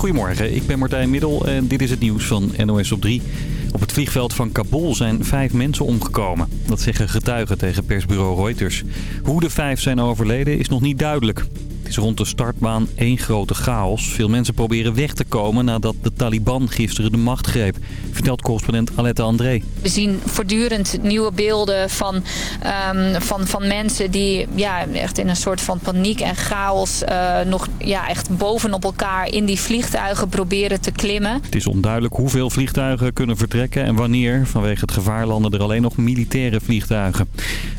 Goedemorgen, ik ben Martijn Middel en dit is het nieuws van NOS op 3. Op het vliegveld van Kabul zijn vijf mensen omgekomen. Dat zeggen getuigen tegen persbureau Reuters. Hoe de vijf zijn overleden is nog niet duidelijk is rond de startbaan één grote chaos. Veel mensen proberen weg te komen nadat de Taliban gisteren de macht greep. Vertelt correspondent Alette André. We zien voortdurend nieuwe beelden van, um, van, van mensen die ja, echt in een soort van paniek en chaos... Uh, nog ja, echt bovenop elkaar in die vliegtuigen proberen te klimmen. Het is onduidelijk hoeveel vliegtuigen kunnen vertrekken en wanneer. Vanwege het gevaar landen er alleen nog militaire vliegtuigen.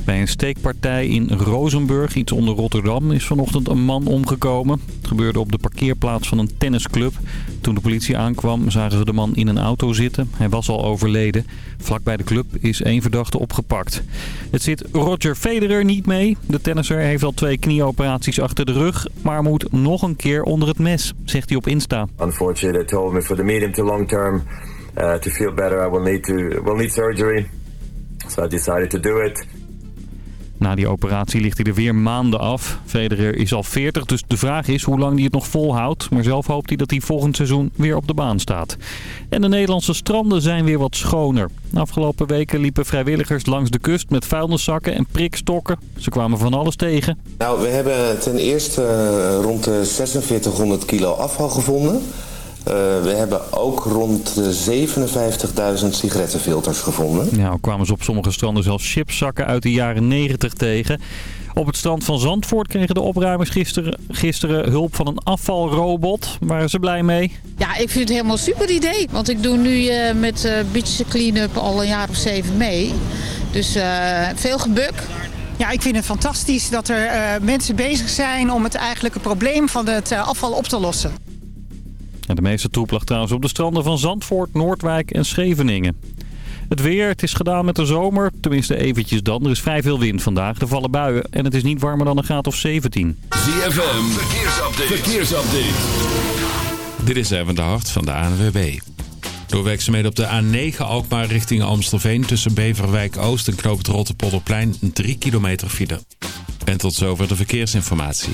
Bij een steekpartij in Rozenburg, iets onder Rotterdam, is vanochtend een man omgekomen. Het gebeurde op de parkeerplaats van een tennisclub. Toen de politie aankwam zagen ze de man in een auto zitten. Hij was al overleden. Vlak bij de club is één verdachte opgepakt. Het zit Roger Federer niet mee. De tennisser heeft al twee knieoperaties achter de rug, maar moet nog een keer onder het mes, zegt hij op Insta. Unfortunately, told me for the medium to long term uh, to feel better, I will need to will need surgery. So I decided to do it. Na die operatie ligt hij er weer maanden af. Federer is al 40, dus de vraag is hoe lang hij het nog volhoudt. Maar zelf hoopt hij dat hij volgend seizoen weer op de baan staat. En de Nederlandse stranden zijn weer wat schoner. afgelopen weken liepen vrijwilligers langs de kust met vuilniszakken en prikstokken. Ze kwamen van alles tegen. Nou, we hebben ten eerste eh, rond de 4600 kilo afval gevonden... Uh, we hebben ook rond de 57.000 sigarettenfilters gevonden. Nou, kwamen ze op sommige stranden zelfs chipszakken uit de jaren 90 tegen. Op het strand van Zandvoort kregen de opruimers gisteren, gisteren hulp van een afvalrobot. Waren ze blij mee? Ja, ik vind het helemaal een super idee. Want ik doe nu uh, met uh, Beach Cleanup al een jaar of zeven mee. Dus veel gebuk. Ja, ik vind het fantastisch dat er mensen bezig zijn om het eigenlijke probleem van het afval op te lossen de meeste troep lag trouwens op de stranden van Zandvoort, Noordwijk en Scheveningen. Het weer, het is gedaan met de zomer. Tenminste eventjes dan. Er is vrij veel wind vandaag. Er vallen buien en het is niet warmer dan een graad of 17. ZFM, verkeersupdate. verkeersupdate. Dit is even de hart van de ANWB. Door werkzaamheden op de A9 Alkmaar richting Amstelveen... tussen Beverwijk Oost en Knoop het Rotterpolderplein 3 kilometer file. En tot zover de verkeersinformatie.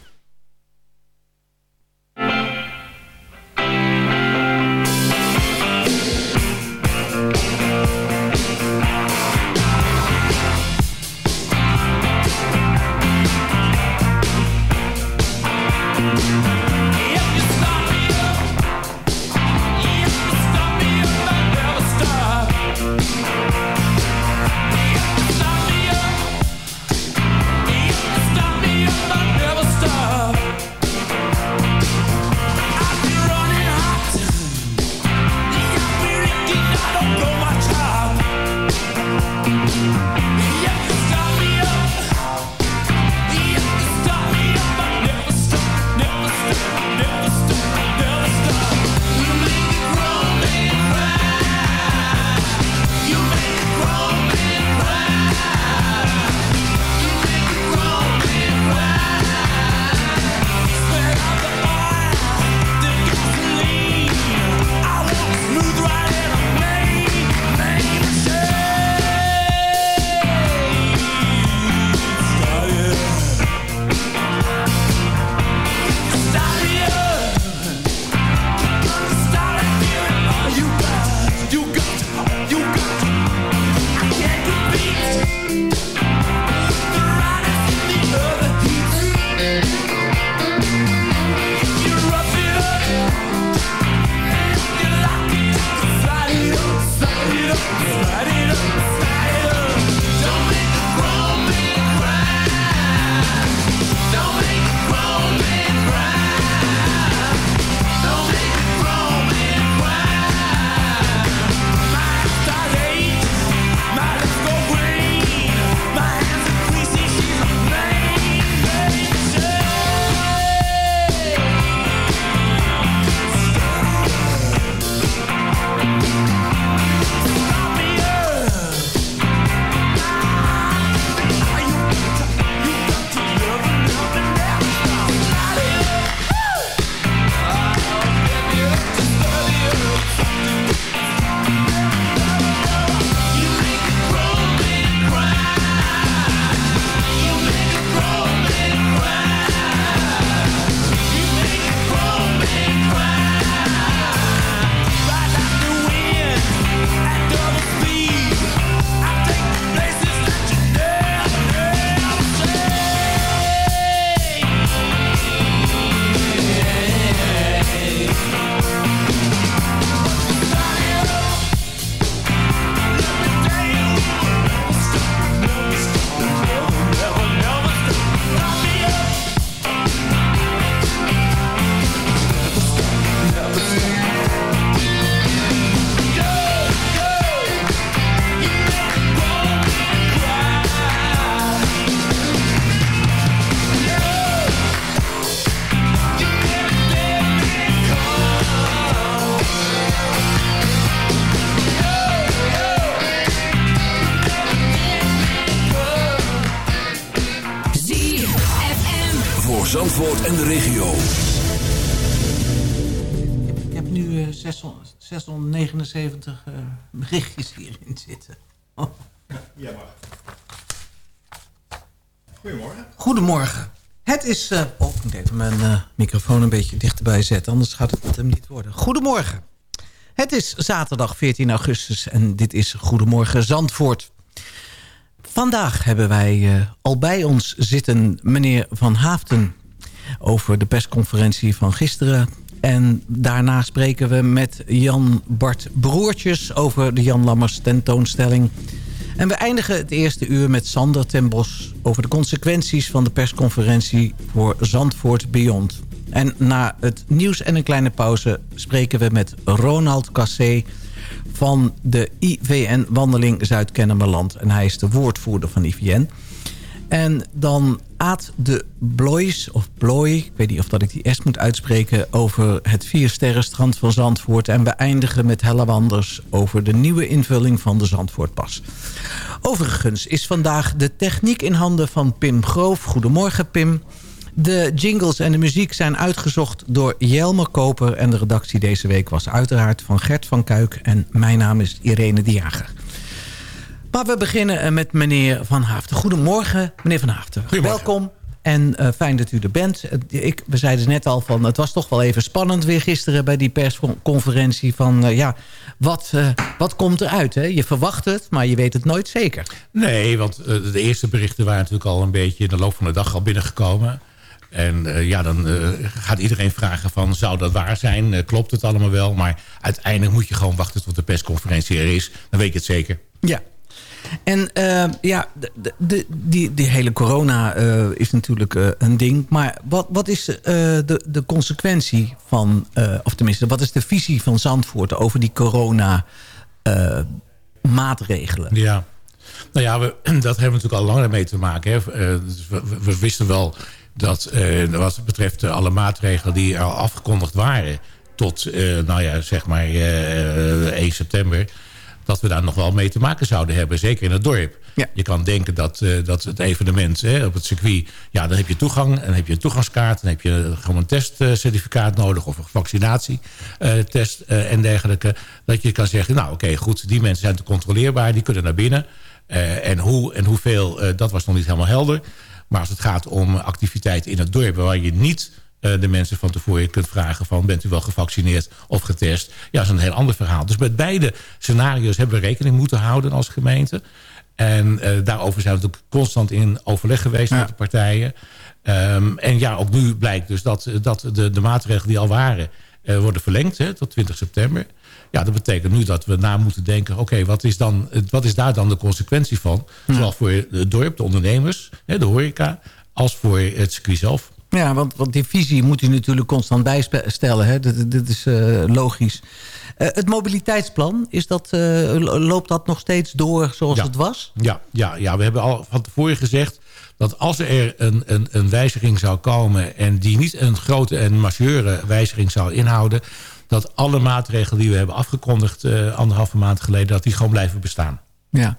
Goedemorgen. Het is... eh, oh, ik moet even mijn eh, microfoon een beetje dichterbij zetten. Anders gaat het hem niet worden. Goedemorgen. Het is zaterdag 14 augustus en dit is Goedemorgen Zandvoort. Vandaag hebben wij eh, al bij ons zitten meneer Van Haafden... over de persconferentie van gisteren. En daarna spreken we met Jan Bart Broertjes... over de Jan Lammers tentoonstelling... En we eindigen het eerste uur met Sander ten Bos... over de consequenties van de persconferentie voor Zandvoort Beyond. En na het nieuws en een kleine pauze spreken we met Ronald Cassé... van de IVN Wandeling Zuid-Kennemerland. En hij is de woordvoerder van IVN. En dan Aad de Blois, of Blooi, ik weet niet of dat ik die S moet uitspreken... over het Viersterrenstrand van Zandvoort. En we eindigen met Helle Wanders over de nieuwe invulling van de Zandvoortpas. Overigens is vandaag de techniek in handen van Pim Groof. Goedemorgen Pim. De jingles en de muziek zijn uitgezocht door Jelmer Koper... en de redactie deze week was uiteraard van Gert van Kuik... en mijn naam is Irene de Jager. Maar we beginnen eh, met meneer Van Haafden. Goedemorgen, meneer Van Haafden. Welkom. En eh, fijn dat u er bent. Eh, Ik, we zeiden net al van, het was toch wel even spannend weer gisteren bij die persconferentie. Van ja, wat, wat komt eruit? Hè? Je verwacht het, maar je weet het nooit zeker. Nee, want de eerste berichten waren natuurlijk al een beetje in de loop van de dag al binnengekomen. En ja, dan gaat iedereen vragen van, zou dat waar zijn? Klopt het allemaal wel? Maar uiteindelijk moet je gewoon wachten tot de persconferentie er is. Dan weet je het zeker. Ja. En eh, ja, de, de- die, die hele corona eh, is natuurlijk eh, een ding. Maar wat, wat is de, de consequentie van... of tenminste, wat is de visie van Zandvoort over die corona maatregelen? Ja. Nou ja, we, dat hebben we natuurlijk al langer mee te maken. Hè. Dus we, we- wisten wel dat wat betreft alle maatregelen die al afgekondigd waren... tot, nou ja, zeg maar eh, 1 september... dat we daar nog wel mee te maken zouden hebben. Zeker in het dorp. Je kan denken dat, eh, dat het evenement hè, op het circuit... ja, dan heb je toegang en dan heb je een toegangskaart... dan heb je gewoon een testcertificaat nodig... of een vaccinatietest eh, en dergelijke. Dat je kan zeggen, nou oké, goed, die mensen zijn te controleerbaar... die kunnen naar binnen... Eh, en, hoe, en hoeveel, dat was nog niet helemaal helder. Maar als het gaat om activiteiten in het dorp... waar je niet de mensen van tevoren kunt vragen van... bent u wel gevaccineerd of getest? Ja, dat is een heel ander verhaal. Dus met beide scenario's hebben we rekening moeten houden als gemeente. En eh, daarover zijn we natuurlijk constant in overleg geweest met de partijen. Ehm, en ja, ook nu blijkt dus dat, dat de, de maatregelen die al waren... eh, worden verlengd hè, tot 20 september. Ja, dat betekent nu dat we na moeten denken... oké, wat is dan, wat is daar dan de consequentie van? Zowel voor het dorp, de ondernemers, hè, de horeca... als voor het circuit zelf. Ja, want, want die visie moet u natuurlijk constant bijstellen. Hè? Dit is eh, logisch. Eh, het mobiliteitsplan, is dat, eh, lo- loopt dat nog steeds door zoals Ja. het was? Ja, ja, ja, we hebben al van tevoren gezegd dat als er een, een, een wijziging zou komen... en die niet een grote en majeure wijziging zou inhouden... dat alle maatregelen die we hebben afgekondigd anderhalve maand geleden... dat die gewoon blijven bestaan. Ja.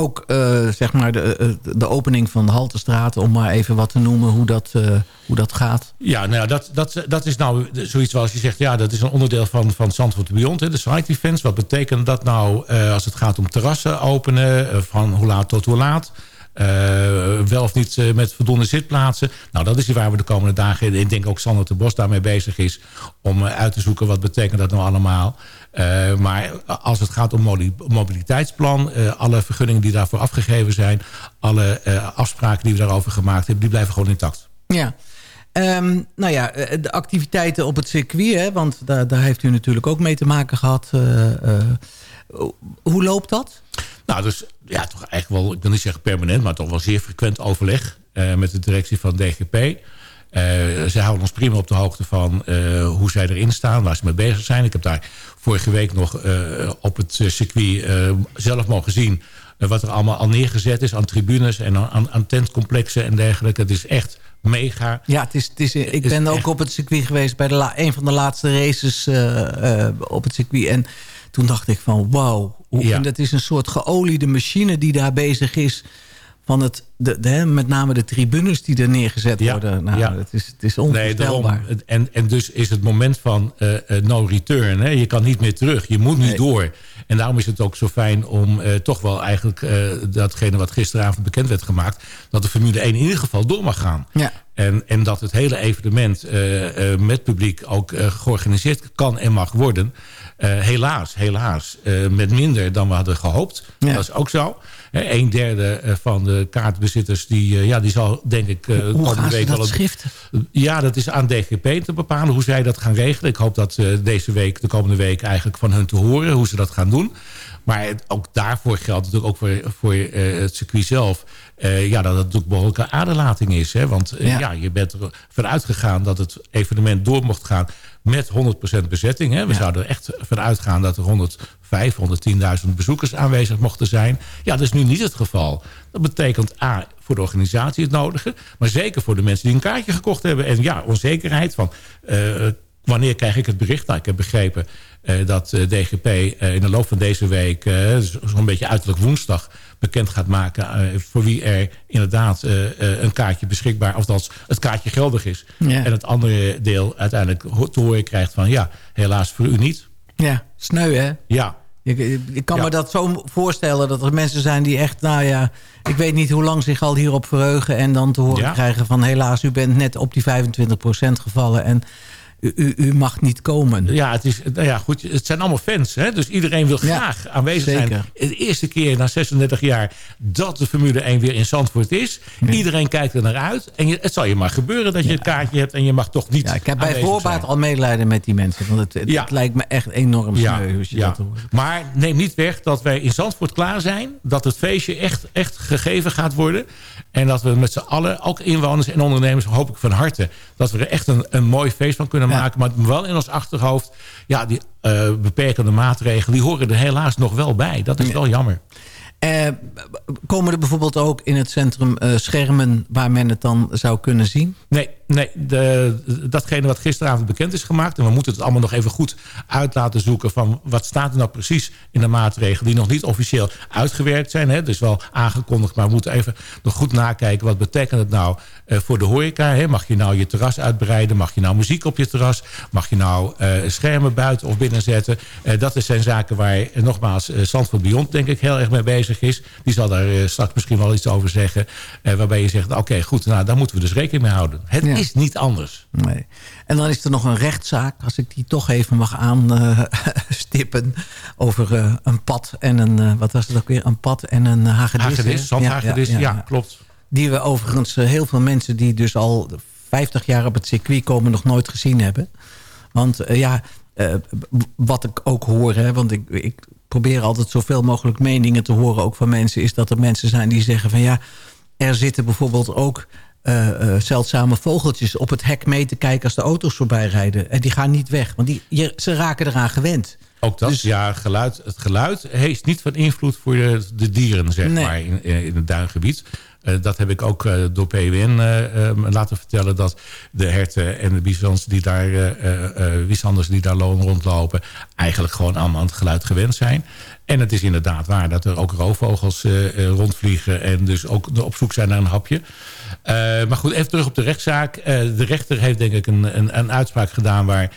Ook eh, zeg maar de, eh, de opening van de Haltestraat, om maar even wat te noemen hoe dat, eh, hoe dat gaat. Ja, nou, dat, dat, dat is nou zoiets zoals je zegt... ja, dat is een onderdeel van, van Zandvoort Beyond, hè, de site events. Wat betekent dat nou als het gaat om terrassen openen... van hoe laat tot hoe laat... wel of niet met voldoende zitplaatsen. Nou, dat is waar we de komende dagen... ik denk ook Sander de Bos daarmee bezig is... om uit te zoeken wat betekent dat nou allemaal... Eh, maar als het gaat om mobiliteitsplan... eh, alle vergunningen die daarvoor afgegeven zijn... alle eh, afspraken die we daarover gemaakt hebben... die blijven gewoon intact. Ja. Ehm, nou ja, de activiteiten op het circuit, hè, want daar, daar heeft u natuurlijk ook mee te maken gehad. eh, eh, hoe loopt dat? Nou, dus ja, toch eigenlijk wel, ik wil niet zeggen permanent... maar toch wel zeer frequent overleg met de directie van DGP. Eh zij houden ons prima op de hoogte van eh, hoe zij erin staan... waar ze mee bezig zijn. Ik heb daar vorige week nog eh, op het circuit zelf mogen zien... wat er allemaal al neergezet is aan tribunes en aan, aan tentcomplexen en dergelijke. Het is echt mega. Ja, het is, het is, ik ben ook op het circuit geweest bij de la, een van de laatste races op het circuit. En toen dacht ik van wauw, hoe- Ja. en dat is een soort geoliede machine die daar bezig is. Van het, de, met name de tribunes die er neergezet Ja, worden. Nou, ja. het, is, het is onvoorstelbaar. En, en dus is het moment van eh, eh, no return. Hè? Je kan niet meer terug. Je moet nu Nee. door. En daarom is het ook zo fijn om eh, toch wel eigenlijk datgene wat gisteravond bekend werd gemaakt... dat de Formule 1 in ieder geval door mag gaan. Ja. En, en dat het hele evenement met publiek ook georganiseerd kan en mag worden. Helaas, helaas. met minder dan we hadden gehoopt. Ja. Dat is ook zo. Eh, een derde eh, van de kaartbezitters... die, eh, ja, die zal denk ik Hoe gaan ze week dat schiften? ja, dat is aan DGP te bepalen hoe zij dat gaan regelen. Ik hoop dat deze week, de komende week, eigenlijk van hun te horen hoe ze dat gaan doen. Maar het- ook daarvoor geldt natuurlijk ook voor, voor het circuit zelf. ja, dat het natuurlijk behoorlijke aderlating is. Hè? Want Ja. ja. je bent ervan uitgegaan dat het evenement door mocht gaan met 100% bezetting. Hè? We Ja. zouden er echt van uitgaan dat er 105, 110.000 bezoekers aanwezig mochten zijn. Ja, dat is nu niet het geval. Dat betekent A, voor de organisatie het nodige. Maar zeker voor de mensen die een kaartje gekocht hebben. En ja, onzekerheid van... eh, wanneer krijg ik het bericht? Nou, ik heb begrepen eh, dat eh, DGP in de loop van deze week... zo- zo'n beetje uiterlijk woensdag bekend gaat maken... eh, voor wie er inderdaad eh, eh, een kaartje beschikbaar... of dat het kaartje geldig is. Ja. En het andere deel uiteindelijk te horen krijgt van... ja, helaas voor u niet. Ja, sneu hè? Ja, Ik, ik kan Ja. me dat zo voorstellen dat er mensen zijn die echt, nou ja... ik weet niet hoe lang zich al hierop verheugen... en dan te horen Ja. krijgen van helaas, u bent net op die 25% gevallen... en u, u, u mag niet komen. Ja, het, is, nou ja, goed, het zijn allemaal fans. Hè? Dus iedereen wil Ja, graag aanwezig zeker. zijn. De eerste keer na 36 jaar dat de Formule 1 weer in Zandvoort is. Iedereen kijkt er naar uit. En je, het zal je maar gebeuren dat je een kaartje hebt... en je mag toch niet Ja, ik heb bij voorbaat zijn. al medelijden met die mensen. Want het, het, het lijkt me echt enorm sneu als je dat hoort. Maar neem niet weg dat wij in Zandvoort klaar zijn. Dat het feestje echt, echt gegeven gaat worden. En dat we met z'n allen, ook inwoners en ondernemers... hoop ik van harte dat we er echt een, een mooi feest van kunnen Ja. Maken. Maar wel in ons achterhoofd... ja, die eh, beperkende maatregelen... die horen er helaas nog wel bij. Dat is wel jammer. Eh, komen er bijvoorbeeld ook in het centrum eh, schermen... waar men het dan zou kunnen zien? Nee, nee de, datgene wat gisteravond bekend is gemaakt... en we moeten het allemaal nog even goed uit laten zoeken... van wat staat er nou precies in de maatregelen... die nog niet officieel uitgewerkt zijn. Hè? Dus wel aangekondigd, maar we moeten even nog goed nakijken... wat betekent het nou eh, voor de horeca? Mag je nou je terras uitbreiden? Mag je nou muziek op je terras? Mag je nou schermen buiten of binnen zetten? Dat zijn zaken waar, nogmaals, Zandvoort Beyond denk ik heel erg mee bezig is. Die zal daar eh, straks misschien wel iets over zeggen. eh, waarbij je zegt, oké, goed, nou, daar moeten we dus rekening mee houden. Het Ja. is niet anders. Nee. En dan is er nog een rechtszaak, als ik die toch even mag aanstippen... over eh, een pad en een, wat was het ook weer, een pad en een hagedis. Hagedis, zandhagedis, ja, klopt. Die we overigens heel veel mensen die dus al 50 jaar op het circuit komen... nog nooit gezien hebben. Want ja, wat ik ook hoor, hè, want ik, ik probeer altijd zoveel mogelijk meningen te horen... ook van mensen, is dat er mensen zijn die zeggen van ja... er zitten bijvoorbeeld ook eh, eh, zeldzame vogeltjes op het hek mee te kijken... als de auto's voorbij rijden. En die gaan niet weg, want die, je, ze raken eraan gewend. Ook dat, Dus- ja, geluid, het geluid heeft niet van invloed voor de, de dieren, zeg Nee. maar, in, in het duingebied. Eh, dat heb ik ook eh, door PWN eh, laten vertellen... dat de herten en de bisons die daar, wisanders die daar lo- rondlopen... eigenlijk gewoon allemaal aan het geluid gewend zijn. En het is inderdaad waar dat er ook roofvogels rondvliegen... en dus ook op zoek zijn naar een hapje. Maar goed, even terug op de rechtszaak. De rechter heeft denk ik een, een, een uitspraak gedaan... waar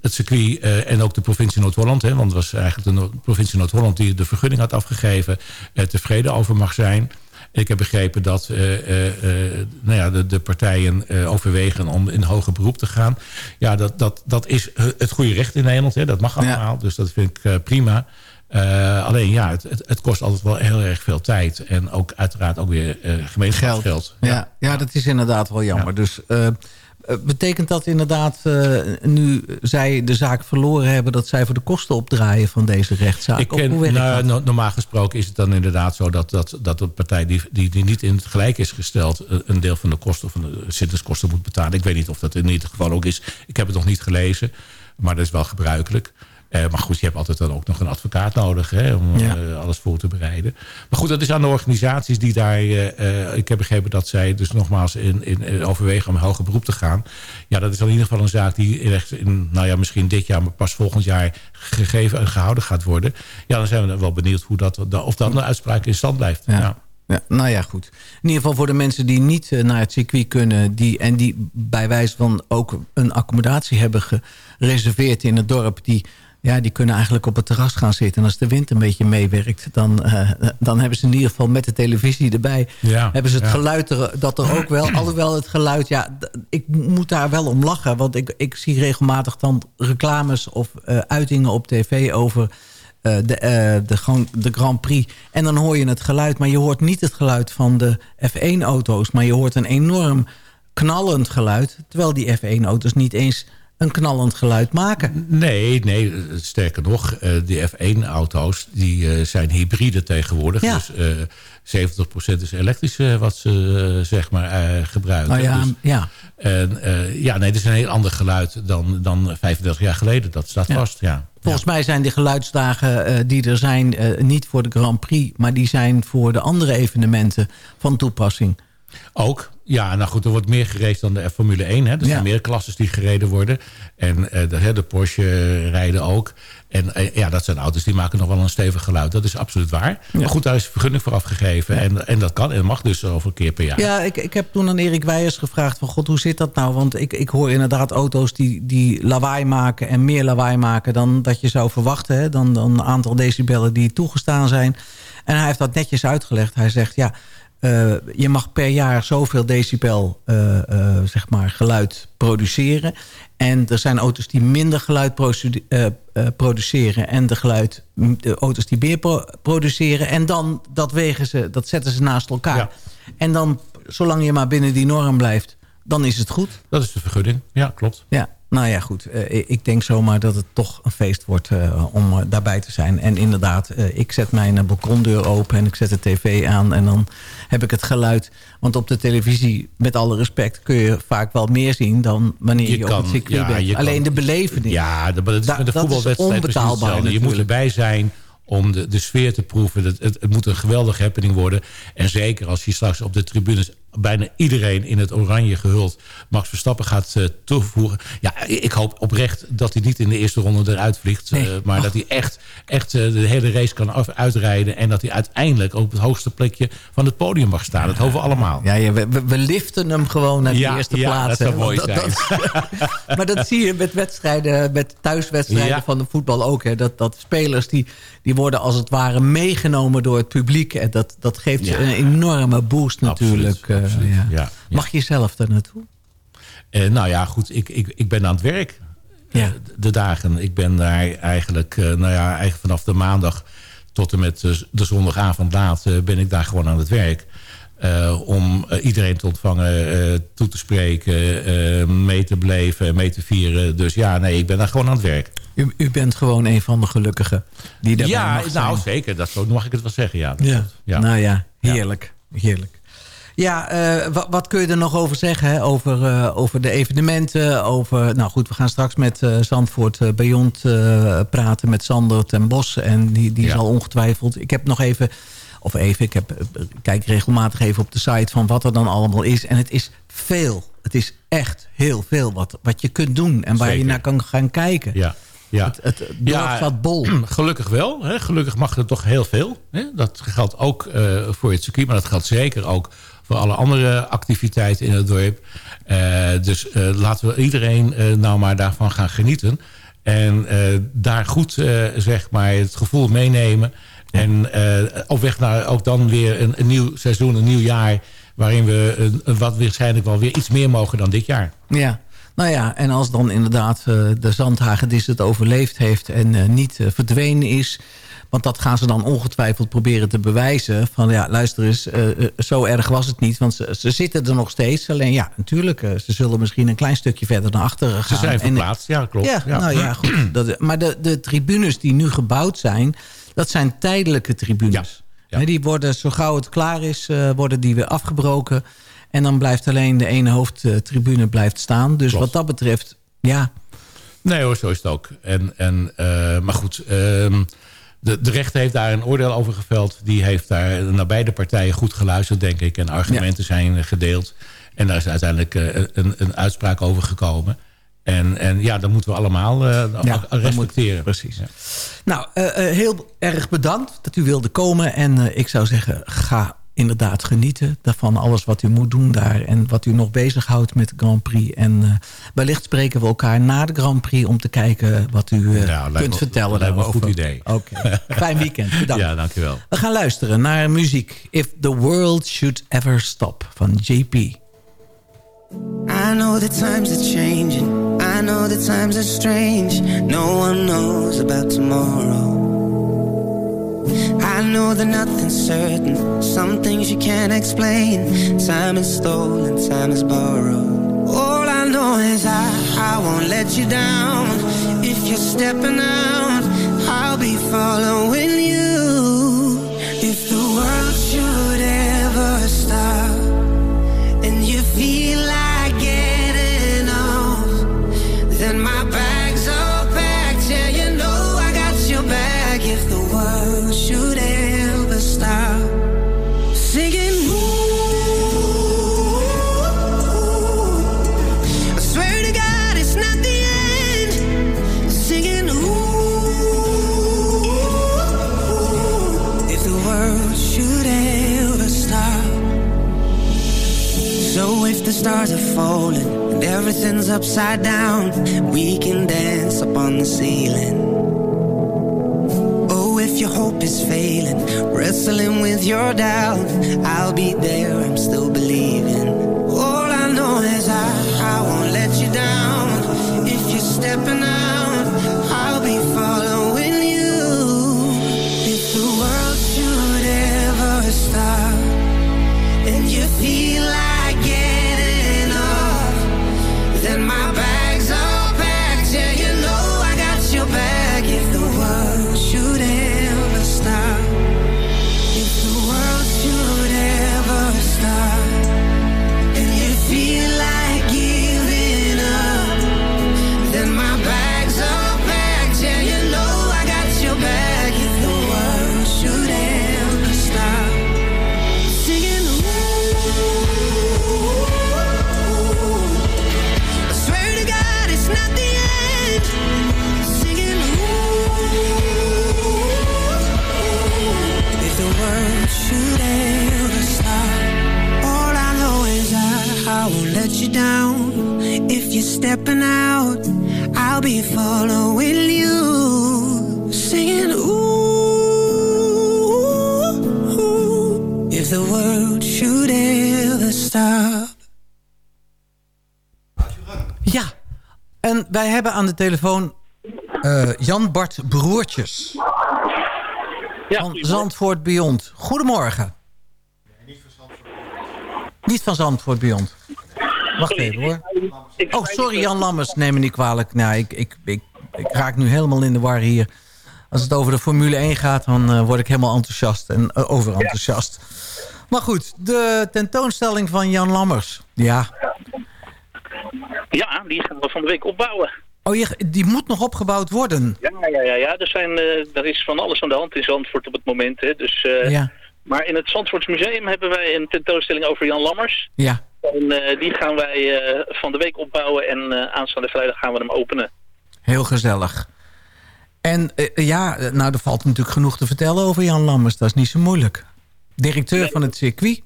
het circuit en ook de provincie Noord-Holland... want het was eigenlijk de provincie Noord-Holland... die de vergunning had afgegeven, tevreden over mag zijn... Ik heb begrepen dat eh, eh, eh, nou ja, de, de partijen overwegen om in hoger beroep te gaan. Ja, dat, dat, dat is het goede recht in Nederland. Hè. Dat mag allemaal, dus dat vind ik prima. Alleen ja, het, het, kost altijd wel heel erg veel tijd. En ook uiteraard ook weer eh gemeenschapsgeld. Ja, ja. dat is inderdaad wel jammer. Dus betekent dat inderdaad, eh, nu zij de zaak verloren hebben... dat zij voor de kosten opdraaien van deze rechtszaak? Ik ken, hoe nou, no- normaal gesproken is het dan inderdaad zo dat, dat, dat de partij die, die, die niet in het gelijk is gesteld... eh, een deel van de kosten van de zittingskosten moet betalen. Ik weet niet of dat in ieder geval ook is. Ik heb het nog niet gelezen, maar dat is wel gebruikelijk. Eh, maar goed, je hebt altijd dan ook nog een advocaat nodig hè, om Ja. eh, alles voor te bereiden. Maar goed, dat is aan de organisaties die daar... eh, ik heb begrepen dat zij dus nogmaals in, in, overwegen om hoger beroep te gaan. Ja, dat is in ieder geval een zaak die echt in, nou ja, misschien dit jaar... maar pas volgend jaar gegeven en gehouden gaat worden. Ja, dan zijn we wel benieuwd hoe dat, of dat een uitspraak in stand blijft. Ja. Ja. Ja, nou ja, goed. In ieder geval voor de mensen die niet naar het circuit kunnen... Die, en die bij wijze van ook een accommodatie hebben gereserveerd in het dorp... die, ja, die kunnen eigenlijk op het terras gaan zitten. En als de wind een beetje meewerkt... dan, eh, dan hebben ze in ieder geval met de televisie erbij... Ja, hebben ze het ja. geluid er, dat er ook wel... alhoewel het geluid, ja, ik moet daar wel om lachen. Want ik, ik zie regelmatig dan reclames of eh, uitingen op tv over... eh, de, de, gewoon de Grand Prix. En dan hoor je het geluid, maar je hoort niet het geluid van de F1-auto's. Maar je hoort een enorm knallend geluid. Terwijl die F1-auto's niet eens een knallend geluid maken. Nee, nee, eh, sterker nog, eh, die F1-auto's die eh, zijn hybride tegenwoordig. Ja. Dus eh 70% is elektrisch eh, wat ze eh, zeg maar eh, gebruiken. Nou ja, Dus- ja. en, eh, ja, nee, het is een heel ander geluid dan, dan 35 jaar geleden. Dat staat Ja. vast, ja. Volgens mij zijn die geluidsdagen eh, die er zijn eh, niet voor de Grand Prix... maar die zijn voor de andere evenementen van toepassing. Ook, ja, nou goed, er wordt meer gereden dan de Formule 1. Hè. Er Ja. zijn meer klasses die gereden worden. En eh, de, de Porsche rijden ook. En eh, ja, dat zijn auto's die maken nog wel een stevig geluid. Dat is absoluut waar. Maar goed, daar is vergunning voor afgegeven. En, en dat kan en mag dus over een keer per jaar. Ja, ik, ik heb toen aan Erik Weijers gevraagd van... God, hoe zit dat nou? Want ik, ik hoor inderdaad auto's die, die lawaai maken... en meer lawaai maken dan dat je zou verwachten. Hè? Dan, dan een aantal decibellen die toegestaan zijn. En hij heeft dat netjes uitgelegd. Hij zegt, ja, eh, je mag per jaar zoveel decibel eh, eh, zeg maar geluid produceren. En er zijn auto's die minder geluid produ- produceren... en de, geluid, de auto's die meer pro- produceren. En dan, dat, wegen ze, dat zetten ze naast elkaar. Ja. En dan, zolang je maar binnen die norm blijft, dan is het goed. Dat is de vergunning, ja, klopt. Ja, nou ja, goed. Eh, ik- denk zomaar dat het toch een feest wordt eh, om eh, daarbij te zijn. En inderdaad, ik zet mijn balkondeur open en ik zet de tv aan... en dan heb ik het geluid. Want op de televisie, met alle respect... kun je vaak wel meer zien dan wanneer je, op het circuit ja, bent. Alleen kan- de beleving. Ja, dat is Da- met de dat is voetbalwedstrijd precies onbetaalbaar. Je moet erbij zijn om de, de sfeer te proeven. Het, het, het moet een geweldige happening worden. En zeker als je straks op de tribunes bijna iedereen in het oranje gehuld Max Verstappen gaat eh, toevoegen. Ja, ik hoop oprecht dat hij niet in de eerste ronde eruit vliegt. Nee. eh, maar dat hij echt, echt eh, de hele race kan af, uitrijden. En dat hij uiteindelijk op het hoogste plekje van het podium mag staan. Dat hopen we allemaal. Ja, ja, we, liften hem gewoon naar de eerste ja, plaats. dat zou mooi want zijn. dat- maar dat zie je met wedstrijden, met thuiswedstrijden van de voetbal ook. Hè, dat, dat spelers die, die worden als het ware meegenomen door het publiek. En dat, dat geeft ze een enorme boost natuurlijk. Absoluut, absoluut. ja. Ja, ja. Mag je zelf daar naartoe? Eh, nou ja, goed, ik, ik, ik ben aan het werk. Ja. Eh, de dagen. Ik ben daar eigenlijk, eh, nou ja, eigenlijk vanaf de maandag tot en met de, de zondagavond laat eh, ben ik daar gewoon aan het werk. Eh, om iedereen te ontvangen, eh, toe te spreken, eh, mee te beleven, mee te vieren. Dus ja, nee, ik ben daar gewoon aan het werk. U, u bent gewoon een van de gelukkigen die daarbij Ja, mag zijn. nou zeker. Dat mag ik het wel zeggen, ja. Ja. ja. Nou ja, heerlijk. heerlijk. Ja, eh, wat, wat kun je er nog over zeggen? Hè? Over, eh, over de evenementen. Over, nou goed, we gaan straks met eh, Zandvoort uh, Beyond praten. Met Sander ten Bos. En die, die Ja. zal ongetwijfeld... Ik heb nog even... Of even, ik heb, eh, kijk regelmatig even op de site van wat er dan allemaal is. En het is veel. Het is echt heel veel wat, wat je kunt doen. En waar je naar kan gaan kijken. Ja, ja. Het, het staat bol. Gelukkig wel. Hè. Gelukkig mag er toch heel veel. Hè. Dat geldt ook voor het circuit, maar dat geldt zeker ook voor alle andere activiteiten in het dorp. Eh, dus eh, laten we iedereen eh, nou maar daarvan gaan genieten. En daar goed zeg maar het gevoel meenemen. En op weg naar ook dan weer een, een nieuw seizoen, een nieuw jaar... waarin we wat waarschijnlijk wel weer iets meer mogen dan dit jaar. Ja, nou ja, en als dan inderdaad eh, de zandhagedis het overleefd heeft en niet verdwenen is... want dat gaan ze dan ongetwijfeld proberen te bewijzen... van ja, luister eens, eh, eh, zo erg was het niet, want ze, ze zitten er nog steeds. Alleen ja, natuurlijk, eh, ze zullen misschien een klein stukje verder naar achteren gaan. Ze zijn En- verplaatst, ja klopt. ja, nou ja, goed. Dat, maar de, de tribunes die nu gebouwd zijn, dat zijn tijdelijke tribunes. Ja. Die worden, zo gauw het klaar is, worden die weer afgebroken. En dan blijft alleen de ene hoofdtribune blijft staan. Dus Klopt. wat dat betreft, ja, Nee hoor, zo is het ook. En, en, maar goed, ehm, de, de rechter heeft daar een oordeel over geveld. Die heeft daar naar beide partijen goed geluisterd, denk ik. En argumenten zijn gedeeld. En daar is uiteindelijk eh, een, een uitspraak over gekomen. En, en ja, dat moeten we allemaal eh, Ja, dat respecteren. moet- precies. Ja. Nou, eh, eh, heel erg bedankt dat u wilde komen. En eh, ik zou zeggen, ga inderdaad genieten van alles wat u moet doen daar... en wat u nog bezighoudt met de Grand Prix. En eh, wellicht spreken we elkaar na de Grand Prix... om te kijken wat u eh, Ja, kunt me- vertellen lijkt me een goed idee. Oké, fijn weekend. Bedankt. Ja, dankjewel. We gaan luisteren naar muziek. If the World Should Ever Stop van JP. I know the times are changing. I know the times are strange. No one knows about tomorrow. I know that nothing's certain. Some things you can't explain. Time is stolen, time is borrowed. All I know is I, I won't let you down. If you're stepping out, I'll be following you. Falling and everything's upside down, we can dance up on the ceiling. Oh, if your hope is failing, wrestling with your doubt, I'll be there, I'm still believing. All I know is I, I won't let you down. If you're stepping out, aan de telefoon eh, Jan Bart Broertjes. van Zandvoort Beyond. Goedemorgen. Niet van Zandvoort Beyond. Wacht even hoor. Oh, sorry Jan Lammers, neem me niet kwalijk. Nou, ik, ik, ik, ik raak nu helemaal in de war hier. Als het over de Formule 1 gaat, dan eh, word ik helemaal enthousiast en uh, overenthousiast. Maar goed, de tentoonstelling van Jan Lammers. Ja. Ja, die gaan we van de week opbouwen. Oh, je, die moet nog opgebouwd worden. Ja, ja, ja, ja. Er, zijn, eh, er is van alles aan de hand in Zandvoort op het moment. Hè. Dus, eh, Ja. Maar in het Zandvoorts Museum hebben wij een tentoonstelling over Jan Lammers. Ja. En eh, die gaan wij van de week opbouwen en aanstaande vrijdag gaan we hem openen. Heel gezellig. En ja, nou, er valt natuurlijk genoeg te vertellen over Jan Lammers. Dat is niet zo moeilijk. Directeur van het circuit.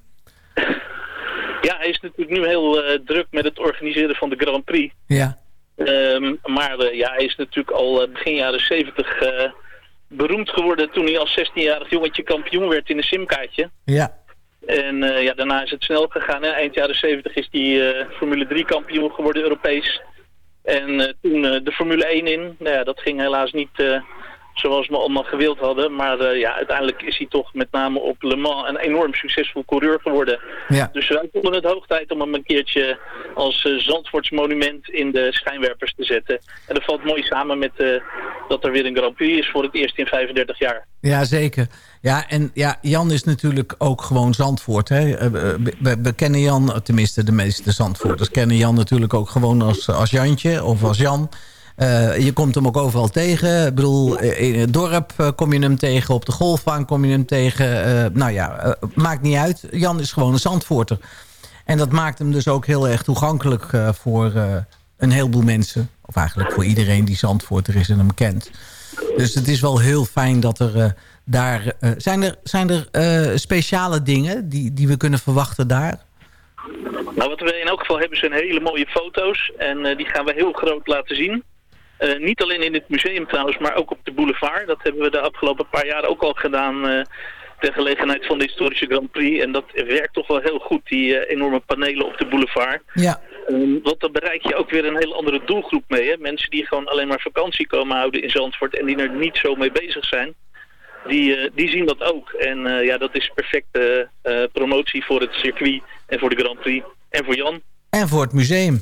Ja, hij is natuurlijk nu heel druk met het organiseren van de Grand Prix. Ja. Ehm, maar eh, ja, hij is natuurlijk al eh, begin jaren 70 eh, beroemd geworden toen hij als 16-jarig jongetje kampioen werd in een simkaartje. Ja. En ja, daarna is het snel gegaan. Hè. Eind jaren 70 is hij Formule 3 kampioen geworden, Europees. En toen de Formule 1 in. Nou ja, dat ging helaas niet zoals we allemaal gewild hadden. Maar eh, ja, uiteindelijk is hij toch met name op Le Mans een enorm succesvol coureur geworden. Ja. Dus wij vonden het hoog tijd om hem een keertje als eh Zandvoorts monument in de schijnwerpers te zetten. En dat valt mooi samen met eh, dat er weer een Grand Prix is voor het eerst in 35 jaar. Ja, zeker. Ja, en ja, Jan is natuurlijk ook gewoon Zandvoort. Hè? Eh, We, we- we kennen Jan, tenminste de meeste Zandvoorters... kennen Jan natuurlijk ook gewoon als, als Jantje of als Jan. Eh, je komt hem ook overal tegen. Ik bedoel, eh, in het dorp eh, kom je hem tegen. Op de golfbaan kom je hem tegen. Nou ja, maakt niet uit. Jan is gewoon een Zandvoorter. En dat maakt hem dus ook heel erg toegankelijk voor een heleboel mensen. Of eigenlijk voor iedereen die Zandvoorter is en hem kent. Dus het is wel heel fijn dat er daar... zijn er, zijn er speciale dingen die, die we kunnen verwachten daar? Nou, wat we in elk geval hebben zijn hele mooie foto's. En die gaan we heel groot laten zien. Eh, niet alleen in het museum trouwens, maar ook op de boulevard. Dat hebben we de afgelopen paar jaar ook al gedaan eh ter gelegenheid van de historische Grand Prix. En dat werkt toch wel heel goed, die eh, enorme panelen op de boulevard. Ja. Ehm, want dan bereik je ook weer een hele andere doelgroep mee. Hè? Mensen die gewoon alleen maar vakantie komen houden in Zandvoort en die er niet zo mee bezig zijn. Die, die zien dat ook. En ja, dat is perfecte promotie voor het circuit en voor de Grand Prix. En voor Jan. En voor het museum.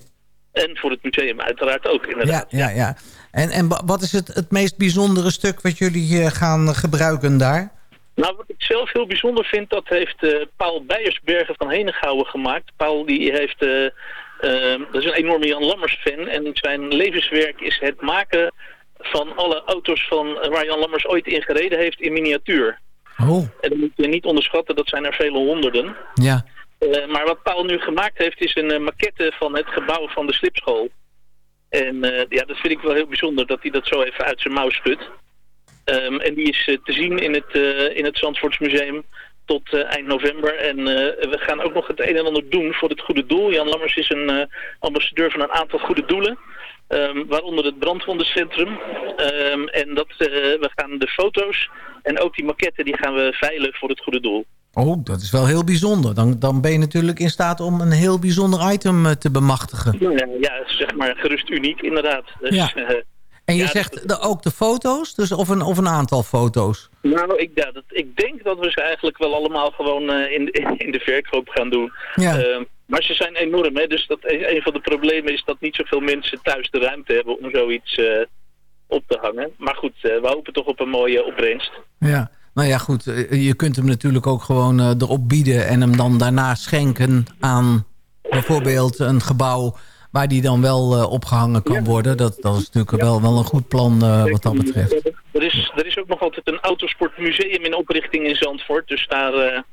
En voor het museum uiteraard ook, inderdaad. Ja, ja, ja. En, en wa- wat is het, het meest bijzondere stuk wat jullie eh, gaan gebruiken daar? Nou, wat ik zelf heel bijzonder vind, dat heeft eh, Paul Beiersbergen van Henegouwen gemaakt. Paul die heeft, eh, eh, dat is een enorme Jan Lammers fan en zijn levenswerk is het maken van alle auto's van, waar Jan Lammers ooit in gereden heeft in miniatuur. Oh. En dat moet je niet onderschatten, dat zijn er vele honderden. Ja. Eh, maar wat Paul nu gemaakt heeft is een eh, maquette van het gebouw van de slipschool. En eh, ja, dat vind ik wel heel bijzonder dat hij dat zo even uit zijn mouw schudt. Ehm, en die is te zien in het, in het Zandvoortsmuseum tot eind november. En we gaan ook nog het een en ander doen voor het goede doel. Jan Lammers is een ambassadeur van een aantal goede doelen. Ehm, waaronder het brandwondencentrum. Ehm, en dat, we gaan de foto's en ook die maquette die gaan we veilen voor het goede doel. Oh, dat is wel heel bijzonder. Dan, dan ben je natuurlijk in staat om een heel bijzonder item eh, te bemachtigen. Ja, ja, zeg maar gerust uniek inderdaad. Dus, Ja. eh, En je ja, zegt de- ook de foto's, dus of een, of een aantal foto's? Nou, ik, ja, dat, ik denk dat we ze eigenlijk wel allemaal gewoon eh, in, de- in de verkoop gaan doen. Ja. Ehm, maar ze zijn enorm, hè? dus dat, een van de problemen is dat niet zoveel mensen thuis de ruimte hebben om zoiets op te hangen. Maar goed, we hopen toch op een mooie opbrengst. Ja. Nou ja, goed. eh, Je kunt hem natuurlijk ook gewoon eh, erop bieden... en hem dan daarna schenken aan bijvoorbeeld een gebouw... waar die dan wel eh, opgehangen kan worden. Dat, dat is natuurlijk wel, wel een goed plan wat dat betreft. Er is, er is ook nog altijd een autosportmuseum in oprichting in Zandvoort. Dus daar,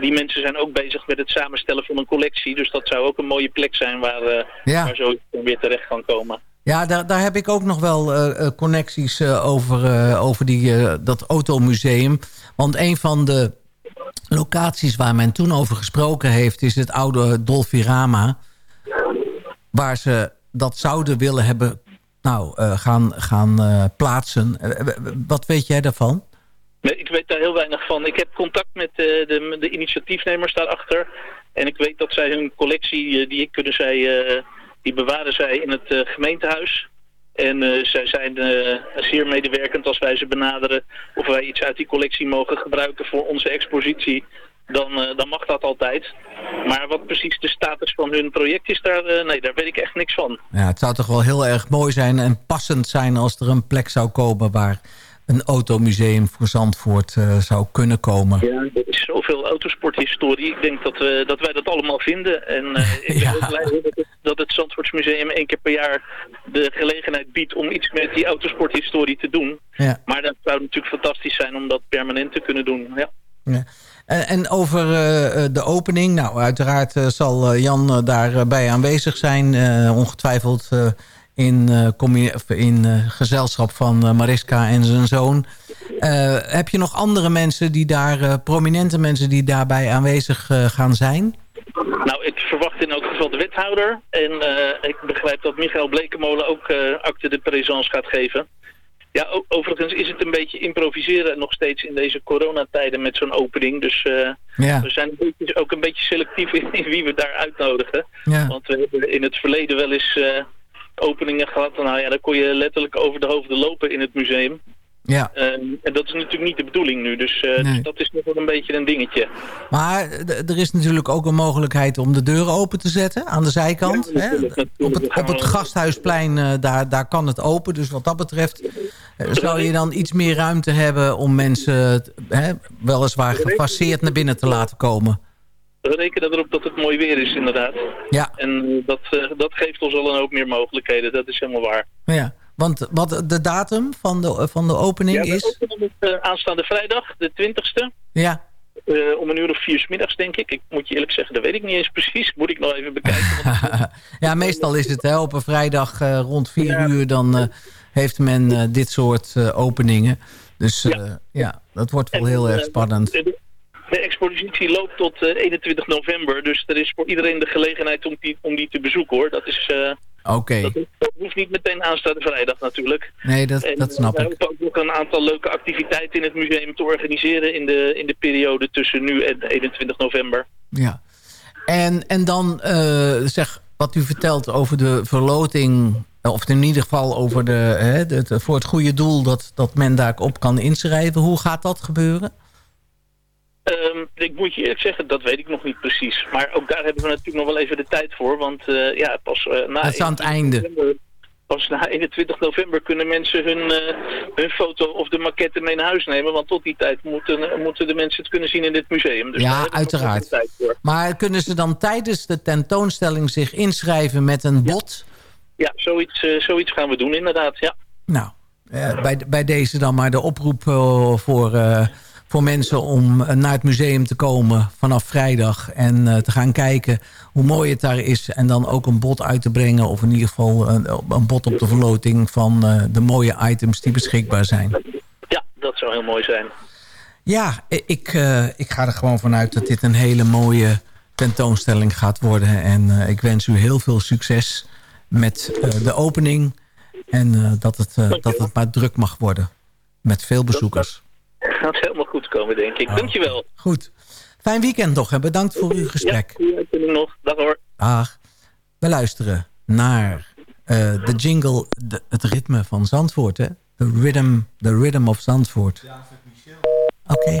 die mensen zijn ook bezig met het samenstellen van een collectie. Dus dat zou ook een mooie plek zijn waar, Ja. waar zoiets weer terecht kan komen. Ja, daar, daar heb ik ook nog wel eh, eh, connecties eh, over, over die, dat automuseum. Want een van de locaties waar men toen over gesproken heeft... is het oude Dolfirama. Waar ze dat zouden willen hebben nou, gaan, gaan plaatsen. Wat weet jij daarvan? Ik weet daar heel weinig van. Ik heb contact met de, de initiatiefnemers daarachter. En ik weet dat zij hun collectie, die kunnen zij, die bewaren zij in het eh, gemeentehuis. En eh, zij zijn eh, zeer medewerkend als wij ze benaderen of wij iets uit die collectie mogen gebruiken voor onze expositie. Dan, dan mag dat altijd. Maar wat precies de status van hun project is, daar, nee, daar weet ik echt niks van. Ja, het zou toch wel heel erg mooi zijn en passend zijn... als er een plek zou komen waar een automuseum voor Zandvoort eh, zou kunnen komen. Ja, er is zoveel autosporthistorie. Ik denk dat, we, dat wij dat allemaal vinden. En eh, ik ben heel blij dat het, dat het Zandvoortsmuseum één keer per jaar de gelegenheid biedt om iets met die autosporthistorie te doen. Ja. Maar dat zou natuurlijk fantastisch zijn om dat permanent te kunnen doen. Ja. Ja. En, over eh, eh, de opening. Nou, uiteraard eh, zal eh, Jan eh, daarbij aanwezig zijn. eh, ongetwijfeld eh, in, eh, in eh, gezelschap van eh, Mariska en zijn zoon. Heb je nog andere mensen die daar, prominente mensen die daarbij aanwezig gaan zijn? Nou, ik verwacht in elk geval de wethouder. En ik begrijp dat Michael Blekemolen ook acte de présence gaat geven. Ja, overigens is het een beetje improviseren nog steeds in deze coronatijden met zo'n opening. Dus Ja. we zijn ook een beetje selectief in, wie we daar uitnodigen. Ja. Want we hebben in het verleden wel eens openingen gehad. Nou ja, dan kon je letterlijk over de hoofden lopen in het museum. Ja. Ehm, en dat is natuurlijk niet de bedoeling nu. Dus, eh, dus dat is nog wel een beetje een dingetje. Maar d- er is natuurlijk ook een mogelijkheid om de deuren open te zetten aan de zijkant. hè? Op het, op het Gasthuisplein, eh, daar, daar kan het open. Dus wat dat betreft eh, zou je dan iets meer ruimte hebben om mensen hè, weliswaar gefaseerd naar binnen te laten komen. We rekenen erop dat het mooi weer is, inderdaad. Ja. En eh, dat, eh, dat geeft ons al een hoop meer mogelijkheden. Dat is helemaal waar. Ja, want wat de datum van de, van de opening Ja, is? het, eh, aanstaande vrijdag, de 20ste. Ja. Om een uur of vier 's middags, denk ik. Ik moet je eerlijk zeggen, dat weet ik niet eens precies. Moet ik nog even bekijken. ja, meestal is het hè, op een vrijdag rond vier uur. Dan heeft men dit soort openingen. Dus eh, ja. dat wordt wel heel erg spannend. De, expositie loopt tot eh, 21 november, dus er is voor iedereen de gelegenheid om die, om die te bezoeken hoor. Dat is... eh, Oké, dat, dat hoeft niet meteen aanstaande vrijdag natuurlijk. nee, dat, En, dat snap eh, ik. We hopen ook nog een aantal leuke activiteiten in het museum te organiseren in de, in de periode tussen nu en 21 november. Ja. En, en dan eh, zeg, wat u vertelt over de verloting... of in ieder geval over de, hè, de, de- voor het goede doel... Dat, dat men daarop kan inschrijven. Hoe gaat dat gebeuren? Ehm, ik moet je eerlijk zeggen, dat weet ik nog niet precies. Maar ook daar hebben we natuurlijk nog wel even de tijd voor. Want eh, ja, pas eh, na... Dat is aan het 21 einde. Pas na 21 november kunnen mensen hun, eh, hun foto of de maquette mee naar huis nemen. Want tot die tijd moeten, moeten de mensen het kunnen zien in dit museum. Dus ja, uiteraard. Maar kunnen ze dan tijdens de tentoonstelling zich inschrijven met een bot? Ja, zoiets, zoiets gaan we doen inderdaad, ja. Nou, eh, bij, bij deze dan maar de oproep voor, voor mensen om eh, naar het museum te komen vanaf vrijdag. En eh, te gaan kijken hoe mooi het daar is. En dan ook een bod uit te brengen. Of in ieder geval een, een bod op de verloting van eh, de mooie items die beschikbaar zijn. Ja, dat zou heel mooi zijn. Ja, ik, ik ga er gewoon vanuit dat dit een hele mooie tentoonstelling gaat worden. En ik wens u heel veel succes met de opening. En dat, het, dat het maar druk mag worden. Met veel bezoekers. Gaat helemaal goed komen, denk ik. Dankjewel. Goed. Fijn weekend nog en bedankt voor uw gesprek. Ja, nog. Dag hoor. Dag. We luisteren naar eh, de jingle, de- het ritme van Zandvoort. Hè? The rhythm, the rhythm of Zandvoort. Oké.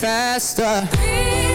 faster.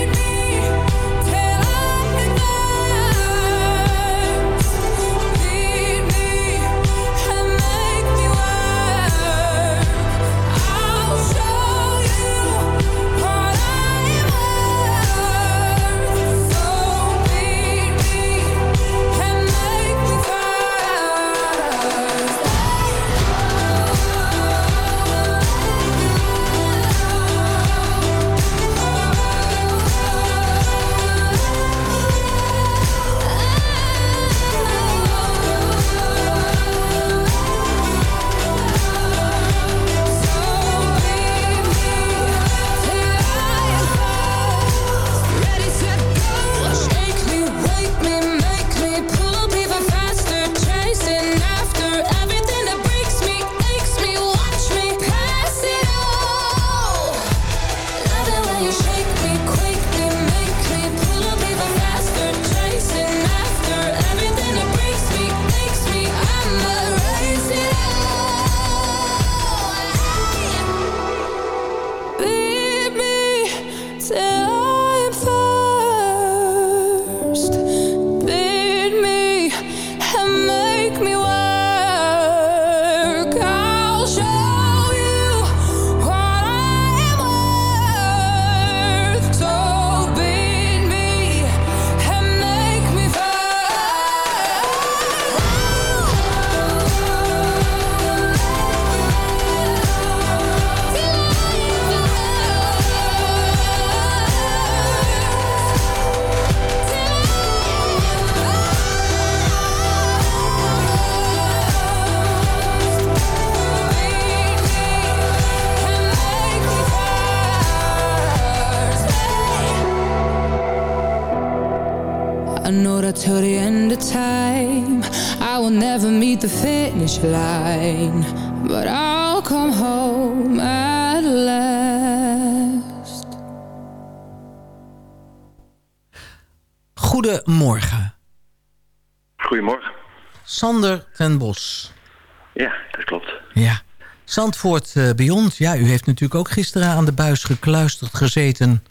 Zandvoort eh, Beyond. Ja, u heeft natuurlijk ook gisteren aan de buis gekluisterd gezeten.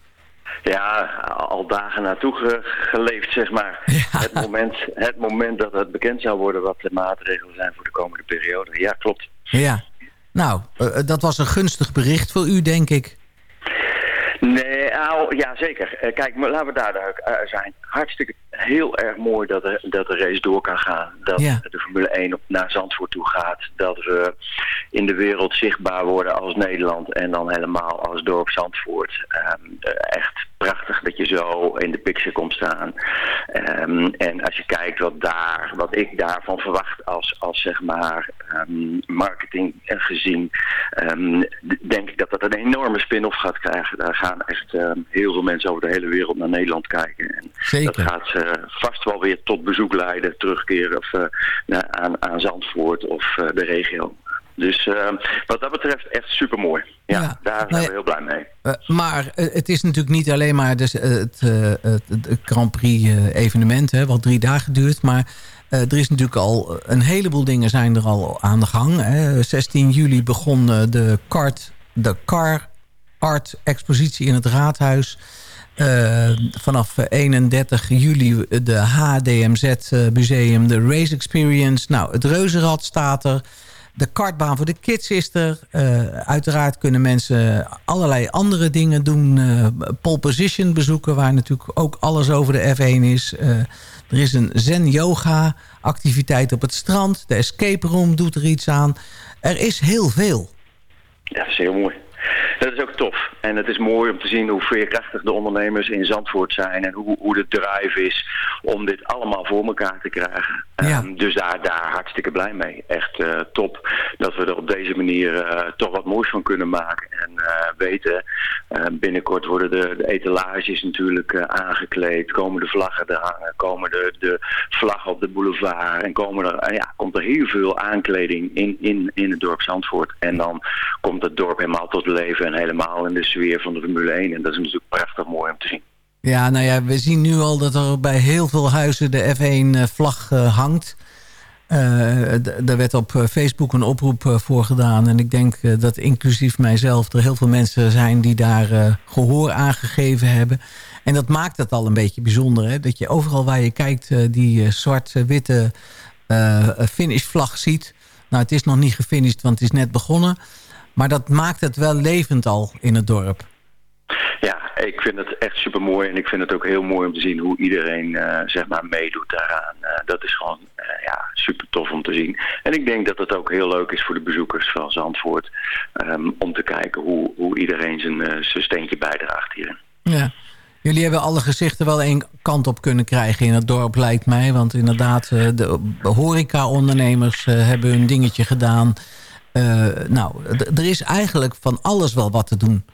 Ja, al dagen naartoe ge- geleefd, zeg maar. Het, moment, het moment dat het bekend zou worden wat de maatregelen zijn voor de komende periode. Ja, klopt. Ja. Nou, eh, dat was een gunstig bericht voor u, denk ik. Nee, nou, ja, zeker. Eh, kijk, maar laten we daar duidelijk eh, zijn. Hartstikke heel erg mooi dat de, dat de race door kan gaan. Dat Ja. de Formule 1 op, naar Zandvoort toe gaat. Dat we in de wereld zichtbaar worden als Nederland. En dan helemaal als dorp Zandvoort. Ehm, eh, echt prachtig dat je zo in de picture komt staan. Ehm, en als je kijkt wat, daar, wat ik daarvan verwacht als, als zeg maar ehm, marketing gezien. denk ik dat dat een enorme spin-off gaat krijgen. Daar gaan echt heel veel mensen over de hele wereld naar Nederland kijken. En Zeker. dat gaat vast wel weer tot bezoek leiden, terugkeren of, eh, naar, aan, aan Zandvoort of eh, de regio. Dus eh, wat dat betreft echt super mooi. Ja, daar zijn we heel blij mee. Eh, maar eh, het is natuurlijk niet alleen maar dus, eh, het, eh, het, Grand Prix eh, evenement, hè, wat drie dagen duurt. Maar eh, er is natuurlijk al een heleboel dingen zijn er al aan de gang. Hè. 16 juli begon eh, de, kart, de Car Art expositie in het Raadhuis. Eh, vanaf eh, 31 juli de HDMZ eh, Museum, de Race Experience. Nou, het Reuzenrad staat er. De kartbaan voor de kids is er. Eh, uiteraard kunnen mensen allerlei andere dingen doen. Eh, pole position bezoeken, waar natuurlijk ook alles over de F1 is. Eh, er is een zen-yoga activiteit op het strand. De escape room doet er iets aan. Er is heel veel. Ja, dat is heel mooi. Dat is ook tof. En het is mooi om te zien hoe veerkrachtig de ondernemers in Zandvoort zijn. En hoe, hoe de drive is om dit allemaal voor elkaar te krijgen. Ehm, dus daar, daar hartstikke blij mee. Echt eh, top dat we er op deze manier eh, toch wat moois van kunnen maken. En eh, weten, binnenkort worden de, de etalages natuurlijk aangekleed. Komen de vlaggen er hangen. Komen de, de vlaggen op de boulevard. En komen er, ja, komt er heel veel aankleding in, in, in het dorp Zandvoort. En dan komt het dorp helemaal tot leven. En helemaal in de sfeer van de Formule 1. En dat is natuurlijk prachtig mooi om te zien. Ja, nou ja, we zien nu al dat er bij heel veel huizen de F1-vlag eh, hangt. Eh, d- daar werd op Facebook een oproep eh, voor gedaan. En ik denk dat inclusief mijzelf er heel veel mensen zijn die daar eh, gehoor aan gegeven hebben. En dat maakt het al een beetje bijzonder. Hè? Dat je overal waar je kijkt die zwart-witte finishvlag ziet. Nou, het is nog niet gefinished, want het is net begonnen. Maar dat maakt het wel levend al in het dorp. Ja, ik vind het echt super mooi. En ik vind het ook heel mooi om te zien hoe iedereen eh, zeg maar meedoet daaraan. Eh, dat is gewoon eh, ja, super tof om te zien. En ik denk dat het ook heel leuk is voor de bezoekers van Zandvoort. ehm, om te kijken hoe, hoe iedereen zijn, zijn steentje bijdraagt hierin. Ja. Jullie hebben alle gezichten wel één kant op kunnen krijgen in het dorp, lijkt mij. Want inderdaad, de horeca-ondernemers hebben hun dingetje gedaan. Eh, nou, er is eigenlijk van alles wel wat te doen.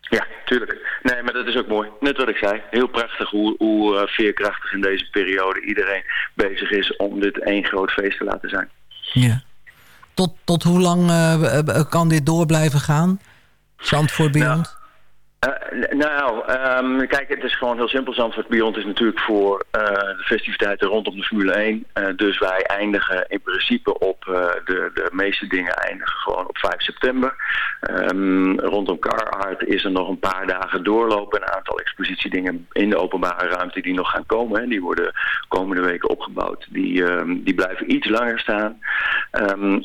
Ja, tuurlijk. Nee, maar dat is ook mooi. Net wat ik zei. Heel prachtig hoe, hoe eh, veerkrachtig in deze periode iedereen bezig is om dit één groot feest te laten zijn. Ja. Tot, tot hoe lang eh, kan dit door blijven gaan? Zandvoort Beyond? Eh, n- nou, ehm, kijk, het is gewoon heel simpel. Zandvoort Beyond is natuurlijk voor eh, de festiviteiten rondom de Formule 1. Eh, dus wij eindigen in principe op eh, de, de meeste dingen eindigen gewoon op 5 september. Ehm, rondom Car Art is er nog een paar dagen doorlopen. Een aantal expositiedingen in de openbare ruimte die nog gaan komen. Die worden komende weken opgebouwd. Die, ehm, die blijven iets langer staan.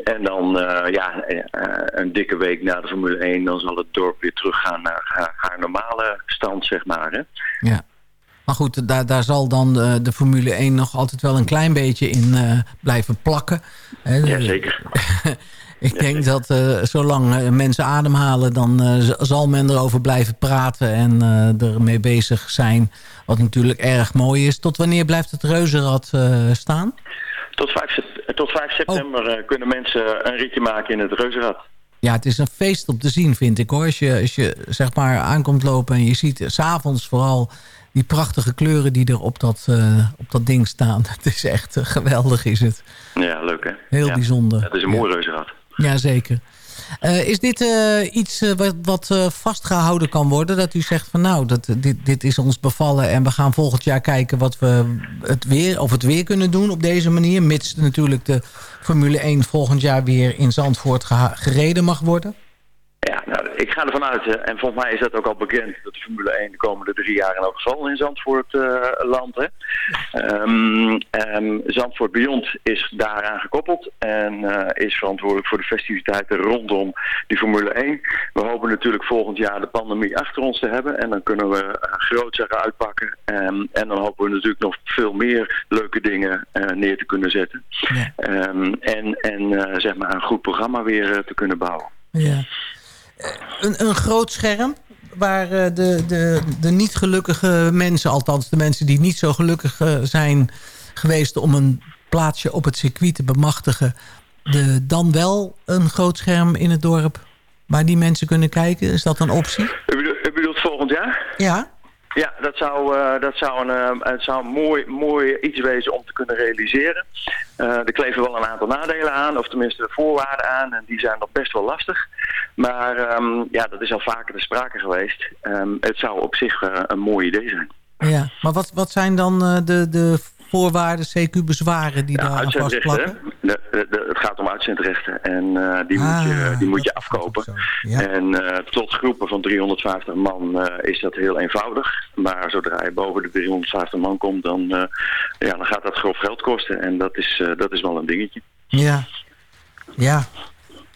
En dan eh, ja, eh, eh, een dikke week na de Formule 1, dan zal het dorp weer teruggaan naar haar normale stand, zeg maar. Hè? Ja. Maar goed, daar, daar zal dan de, de Formule 1 nog altijd wel een klein beetje in eh, blijven plakken. Ja, zeker. Ik denk dat eh, zolang eh, mensen ademhalen... dan eh, zal men erover blijven praten en eh ermee bezig zijn. Wat natuurlijk erg mooi is. Tot wanneer blijft het reuzenrad eh, staan? Tot 5, sep- tot 5 september eh, kunnen mensen een ritje maken in het reuzenrad. Ja, het is een feest om te zien, vind ik hoor. Als je, als je zeg maar aankomt lopen en je ziet s s'avonds vooral die prachtige kleuren die er op dat, eh, op dat ding staan. Het is echt eh, geweldig, is het. Ja, leuk hè? Heel Ja. bijzonder. Het is een mooi reuzenrad. Jazeker. Eh, is dit eh, iets eh, wat, eh, vastgehouden kan worden? Dat u zegt van nou, dat, dit, dit is ons bevallen... en we gaan volgend jaar kijken wat we het weer, of het weer kunnen doen op deze manier... mits natuurlijk de Formule 1 volgend jaar weer in Zandvoort gereden mag worden? Ja, nou, ik ga ervan uit, eh, en volgens mij is dat ook al bekend, dat de Formule 1 de komende drie jaar in elk geval in Zandvoort eh landt. Ehm, ehm, Zandvoort Beyond is daaraan gekoppeld en eh, is verantwoordelijk voor de festiviteiten rondom die Formule 1. We hopen natuurlijk volgend jaar de pandemie achter ons te hebben en dan kunnen we uh, uitpakken. Ehm, en dan hopen we natuurlijk nog veel meer leuke dingen neer te kunnen zetten. En en zeg maar een goed programma weer te kunnen bouwen. Ja. Een, een groot scherm waar eh, de, de, de niet gelukkige mensen... althans de mensen die niet zo gelukkig eh, zijn geweest... om een plaatsje op het circuit te bemachtigen... De, dan wel een groot scherm in het dorp waar die mensen kunnen kijken? Is dat een optie? U bedoelt, u bedoelt volgend jaar? Ja. Ja, dat zou, eh, dat zou, een, eh, het zou een mooi, mooi iets wezen om te kunnen realiseren. Eh, er kleven wel een aantal nadelen aan, of tenminste voorwaarden aan. En die zijn nog best wel lastig. Maar ehm, ja, dat is al vaker te sprake geweest. Ehm, het zou op zich een mooi idee zijn. Ja, maar wat, wat zijn dan de, de voorwaarden, CQ-bezwaren die daar aan vastplakken? Hè? de, de, de- het gaat om uitzendrechten en eh, die, moet je, die moet je afkopen. En eh, tot groepen van 350 man eh, is dat heel eenvoudig. Maar zodra je boven de 350 man komt, dan, eh, ja, dan gaat dat grof geld kosten. En dat is, eh, dat is wel een dingetje. Ja. Ja.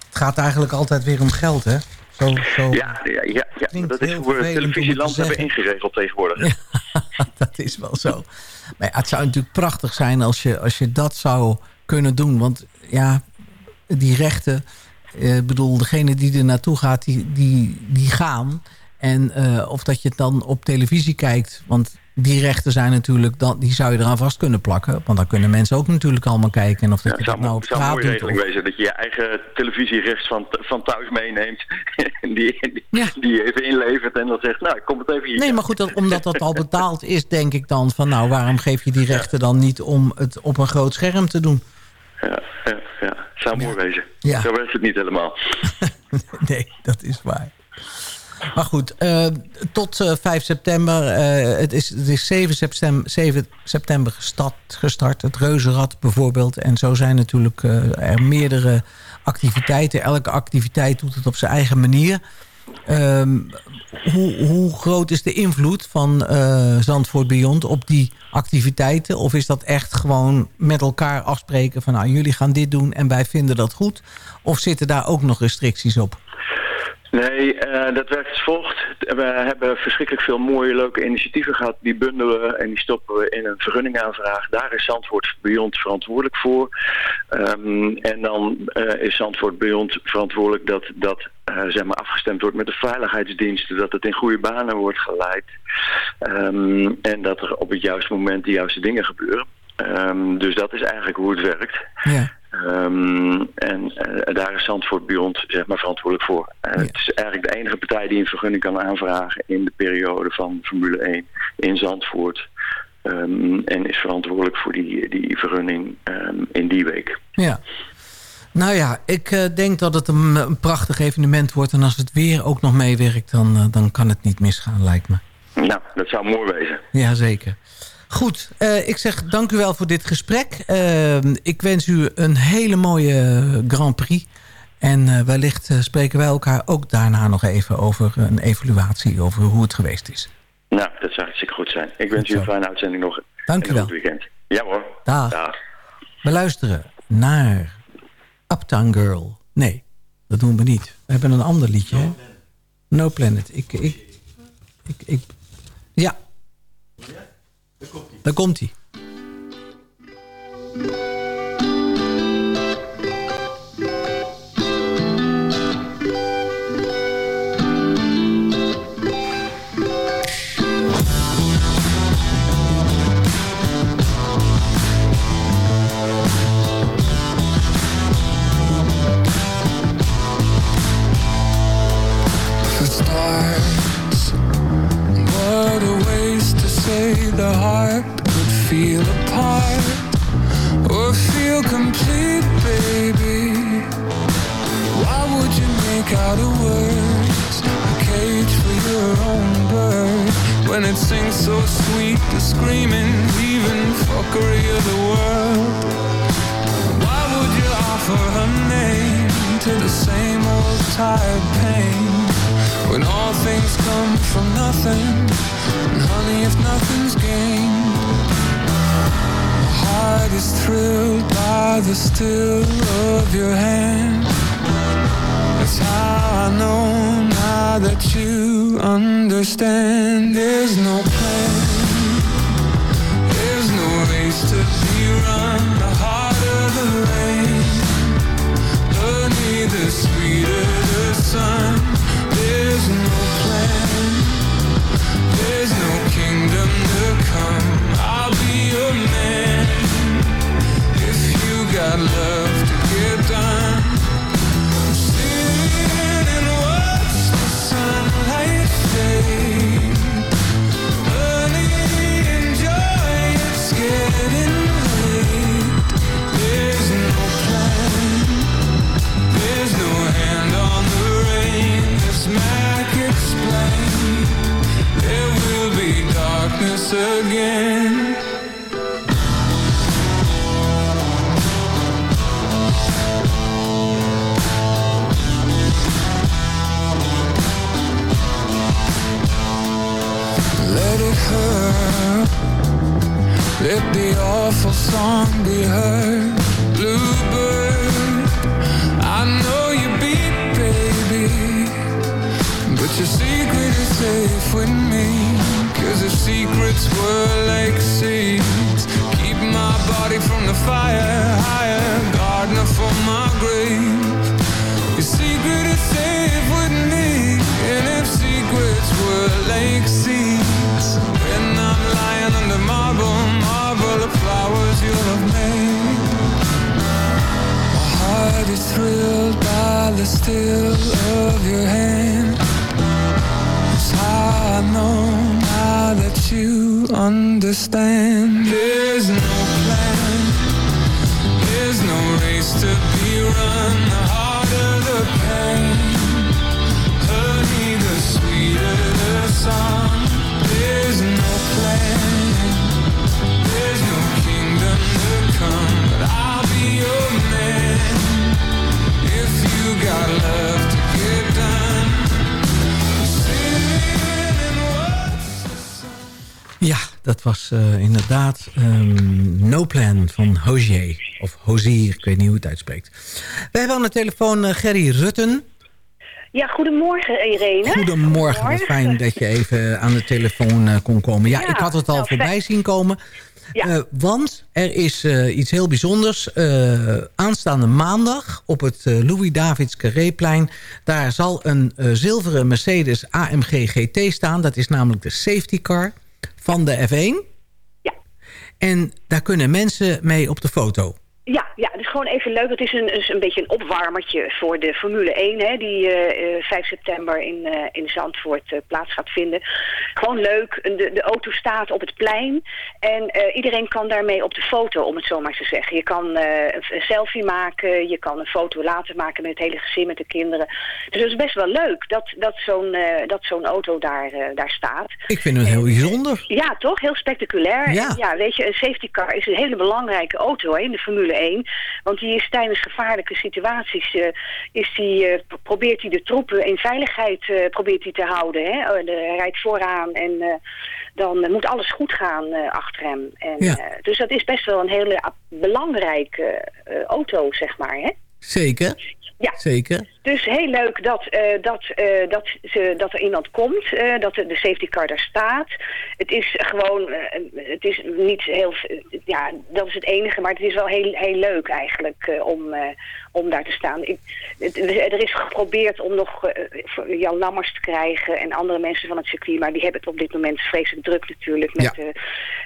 Het gaat eigenlijk altijd weer om geld, hè? Zo, zo. Ja, ja, ja, ja dat is hoe we televisieland te hebben ingeregeld tegenwoordig. dat is wel zo. Maar het zou natuurlijk prachtig zijn als je, als je dat zou kunnen doen. Want ja, die rechten... eh, Ik bedoel, degene die er naartoe gaat, die, die, die gaan. En eh, of dat je het dan op televisie kijkt. Want die rechten zijn natuurlijk... Dan, die zou je eraan vast kunnen plakken. Want dan kunnen mensen ook natuurlijk allemaal kijken. En of dat Ja, je zou, nou op zou een mooie regeling of- wezen dat je je eigen televisierecht van, van thuis meeneemt. En die, die, even inlevert en dan zegt, nou, ik kom het even hier. Nee, maar goed, dat, omdat dat al betaald is, denk ik dan van... nou, waarom geef je die rechten dan niet om het op een groot scherm te doen? Ja, ja, zou mooi wezen. Ja. Zo werkt het niet helemaal. nee, dat is waar. Maar goed, eh, tot eh, 5 september. eh, het, is, het is 7 september, 7 september gestart, gestart. Het Reuzenrad bijvoorbeeld. En zo zijn natuurlijk er meerdere activiteiten. Elke activiteit doet het op zijn eigen manier. Ehm, hoe, groot is de invloed van eh, Zandvoort Beyond op die activiteiten? Of is dat echt gewoon met elkaar afspreken van... nou, jullie gaan dit doen en wij vinden dat goed? Of zitten daar ook nog restricties op? Nee, eh, dat werkt als volgt. We hebben verschrikkelijk veel mooie, leuke initiatieven gehad. Die bundelen we en die stoppen we in een vergunningaanvraag. Daar is Zandvoort Beyond verantwoordelijk voor. Ehm, en dan eh, is Zandvoort Beyond verantwoordelijk dat dat eh, zeg maar afgestemd wordt met de veiligheidsdiensten. Dat het in goede banen wordt geleid. Ehm, en dat er op het juiste moment de juiste dingen gebeuren. Ehm, dus dat is eigenlijk hoe het werkt. Ja. Ehm, en eh, daar is Zandvoort Beyond zeg maar, verantwoordelijk voor. Eh, Het is eigenlijk de enige partij die een vergunning kan aanvragen in de periode van Formule 1 in Zandvoort. Ehm, en is verantwoordelijk voor die, die vergunning ehm, in die week. Ja. Nou ja, ik eh, denk dat het een, een prachtig evenement wordt. En als het weer ook nog meewerkt, dan, dan kan het niet misgaan, lijkt me. Nou, dat zou mooi wezen. Jazeker. Goed, eh, ik zeg dank u wel voor dit gesprek. Eh, ik wens u een hele mooie Grand Prix. En eh, wellicht spreken wij elkaar ook daarna nog even over een evaluatie... over hoe het geweest is. Nou, dat zou hartstikke goed zijn. Ik wens u een fijne uitzending nog. Dank u wel. weekend. Ja hoor. Dag. We luisteren naar Uptown Girl. Nee, dat doen we niet. We hebben een ander liedje. hè? No Planet. Ik, ik, ik, ik, ja. Daar komt hij. the apart or feel complete, baby. Why would you make out of words? A cage for your own bird. When it sings so sweet The screaming, leaving fuckery of the world. Why would you offer her name To the same old tired pain? When all things come from nothing And honey, if nothing's gained heart is thrilled by the still of your hand. That's how I know now that you understand. There's no plan. There's no race to be run The harder the rain the sweeter the sun Let the awful song be heard Bluebird. I know you beat, baby But your secret is safe with me. Cause if secrets were like seeds Keep my body from the fire. Higher gardener for my grave thrilled by the still of your hand. That's how I know now that you understand. There's no plan There's no race to be run. The harder the pain Honey, the sweeter the song dat was eh, inderdaad ehm, No Plan van Hozier. Of Hozier, ik weet niet hoe het uitspreekt. We hebben aan de telefoon eh, Gerry Rutten. Ja, goedemorgen Irene. Goedemorgen, fijn dat je even aan de telefoon eh, kon komen. Ja, Ja, ik had het al nou, voorbij fijn. zien komen. Want er is iets heel bijzonders. Aanstaande maandag op het eh, Louis Davids Carréplein... daar zal een zilveren Mercedes AMG GT staan. Dat is namelijk de safety car van de F1. Ja. En daar kunnen mensen mee op de foto. Ja, ja, het is gewoon even leuk. Het is een, een beetje een opwarmertje voor de Formule 1, hè, die eh, eh, 5 september in, eh, in Zandvoort eh, plaats gaat vinden. Gewoon leuk. De, de auto staat op het plein en eh, iedereen kan daarmee op de foto, om het zo maar te zeggen. Je kan eh, een, selfie maken, je kan een foto later maken met het hele gezin, met de kinderen. Dus het is best wel leuk dat, dat zo'n eh, dat zo'n auto daar, eh, daar staat. Ik vind het heel bijzonder. Ja, toch? Heel spectaculair. Ja. En ja, weet je, een safety car is een hele belangrijke auto hè, in de Formule 1. Want die is tijdens gevaarlijke situaties, eh, is die, eh, pro- probeert hij de troepen in veiligheid eh, probeert hij te houden. Hè? De- hij rijdt vooraan en dan moet alles goed gaan achter hem. En, Ja. dus dat is best wel een hele belangrijke auto, zeg maar. Hè? Zeker. Ja. Zeker. Dus heel leuk dat, eh, dat, eh, dat, ze, dat er iemand komt, eh, dat de, safety car daar staat. Het is gewoon, het is niet heel, ja, dat is het enige, maar het is wel heel, heel leuk eigenlijk om, om daar te staan. Ik, het- er is geprobeerd om nog Jan Lammers te krijgen en andere mensen van het circuit, maar die hebben het op dit moment vreselijk druk natuurlijk met, de,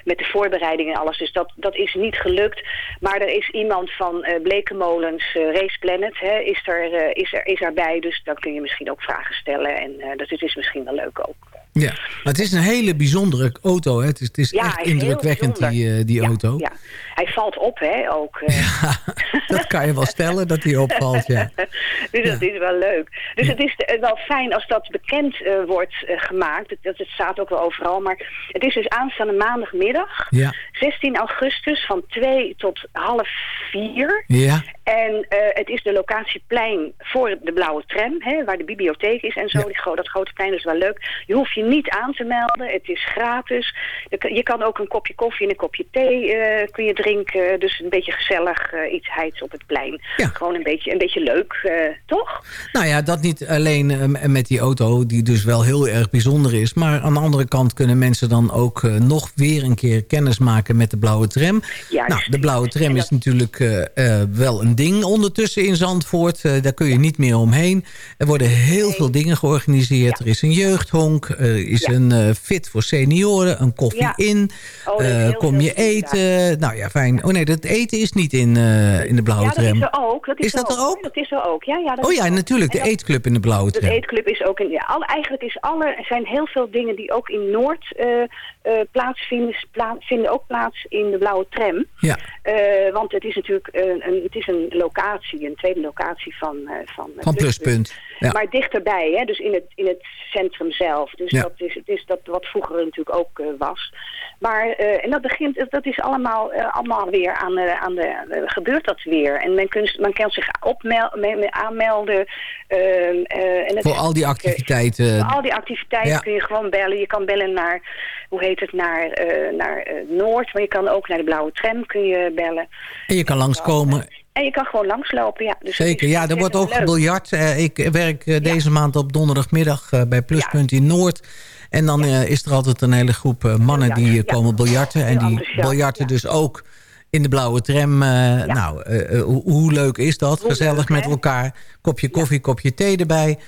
met de voorbereidingen en alles. Dus dat, dat is niet gelukt. Maar er is iemand van Blekenmolens Race Planet, hè, is, er, is, er, is erbij. Dus dan kun je misschien ook vragen stellen. En eh, dat is, is misschien wel leuk ook. Ja, maar het is een hele bijzondere auto. Hè? Het is, het is Ja, echt hij indrukwekkend, die, bijzonder. eh, die Ja, auto. Ja, Hij valt op, hè, ook. eh. Dat kan je wel stellen, dat die opvalt, ja. dus dat is wel leuk. Dus het is eh, wel fijn als dat bekend wordt gemaakt. Het, dat, het staat ook wel overal. Maar het is dus aanstaande maandagmiddag. Ja. 16 augustus van 2 tot half 4. Ja. En het is de locatieplein voor de blauwe tram, hè, waar de bibliotheek is en zo. Die, dat grote plein is wel leuk. Je hoeft je niet aan te melden. Het is gratis. Je kan, ook een kopje koffie en een kopje thee eh, kun je drinken. Dus een beetje gezellig eh, iets heids op het plein. Gewoon een beetje, een beetje leuk, eh, toch? Nou ja, dat niet alleen eh, met die auto, die dus wel heel erg bijzonder is. Maar aan de andere kant kunnen mensen dan ook nog weer een keer kennis maken met de blauwe tram. nou, de blauwe tram is natuurlijk wel een ding ondertussen in Zandvoort. Daar kun je niet meer omheen. Er worden heel veel dingen georganiseerd. Er is een jeugdhonk, er is een eh, fit voor senioren, een koffie Ja. in. Oh, er Eh, kom je eten. Nou ja, fijn. Oh nee, dat eten is niet in, eh, in de blauwe ja, dat tram. is er ook. Dat is, Is dat er ook? Dat is er ook, ja. ja dat Oh ja, er ook. natuurlijk, de dat- eetclub in de blauwe De tram. eetclub is ook in. Ja, eigenlijk is alle, er zijn heel veel dingen die ook in Noord eh, eh, plaatsvinden, pla- vinden ook plaats in de blauwe tram. Ja. Eh, want het is natuurlijk een, een, het is een locatie, een tweede locatie van, eh, van, eh, Van Pluspunt. Ja. Maar dichterbij, hè, dus in het, in het centrum zelf. Dus Ja. dat is, het is dat wat vroeger natuurlijk ook eh, was. Maar, eh, en dat begint, dat is allemaal, eh, allemaal weer aan, de aan de, gebeurt dat weer. En men, men kan zich aanmelden. ehm, eh, en het Voor al die activiteiten. voor al die activiteiten Ja. kun je gewoon bellen. Je kan bellen naar, hoe heet het, naar, naar Noord. Maar je kan ook naar de Blauwe Tram kun je bellen. En je kan langskomen. En je kan gewoon langslopen, ja. Dus Zeker, ja, er wordt ook leuk. gebiljart. Eh, ik werk eh, deze maand op donderdagmiddag eh, bij Pluspunt in Noord. En dan is er altijd een hele groep mannen die komen biljarten. En die biljarten dus ook in de blauwe tram. Nou, hoe, hoe leuk is dat? Gezellig met elkaar. Kopje koffie, kopje thee erbij.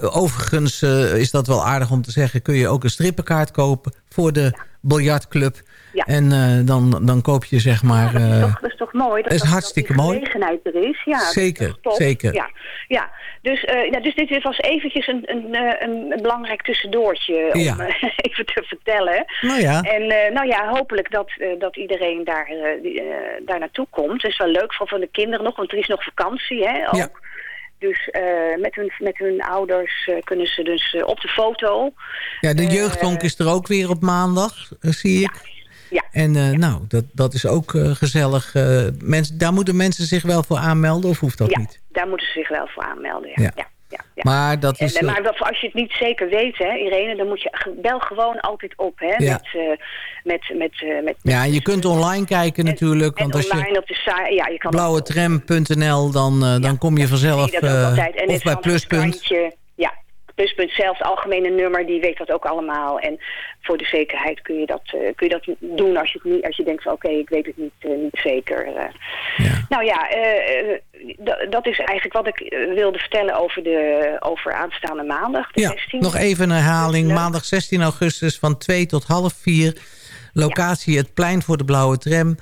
Overigens is dat wel aardig om te zeggen... kun je ook een strippenkaart kopen voor de biljartclub. Ja. En eh, dan, dan koop je zeg maar... dat, is eh, toch, dat is toch mooi? Dat, is dat- hartstikke dat die mooi. gelegenheid er is. Ja, is Zeker, zeker. Ja, ja. Dus, eh, ja, dus dit was eventjes een, een, een, een belangrijk tussendoortje om Ja. even te vertellen. Nou ja. En nou ja, hopelijk dat, dat iedereen daar, daar naartoe komt. Het is wel leuk voor van de kinderen nog, want er is nog vakantie hè, ook. Ja. Dus eh, met, hun, met hun ouders eh, kunnen ze dus eh, op de foto. Ja, de jeugdhonk is er ook weer op maandag, zie ik. Ja. En nou, dat, dat is ook gezellig. Mensen, daar moeten mensen zich wel voor aanmelden, of hoeft dat ja, niet? daar moeten ze zich wel voor aanmelden. Ja. Ja. Maar dat is... En, eh, maar dat- als je het niet zeker weet, hè, Irene, dan moet je bel gewoon altijd op, hè, Ja. met, eh, met, met, eh, met, ja, je kunt online kijken natuurlijk. en Want als je op de site, ja, je kan blauwetram.nl, dan, eh, dan kom je vanzelf... je dat altijd. En of bij Pluspunt. krantje, Pluspunt zelf, het algemene nummer, die weet dat ook allemaal. En voor de zekerheid kun je dat, eh, kun je dat doen als je, het niet, als je denkt van oké, ik weet het niet, eh, niet zeker. eh. Nou ja, eh, d- dat is eigenlijk wat ik wilde vertellen over, de, over aanstaande maandag, de Ja, 16e. nog even een herhaling. Maandag 16 augustus van 2 tot half 4. Locatie het plein voor de blauwe tram.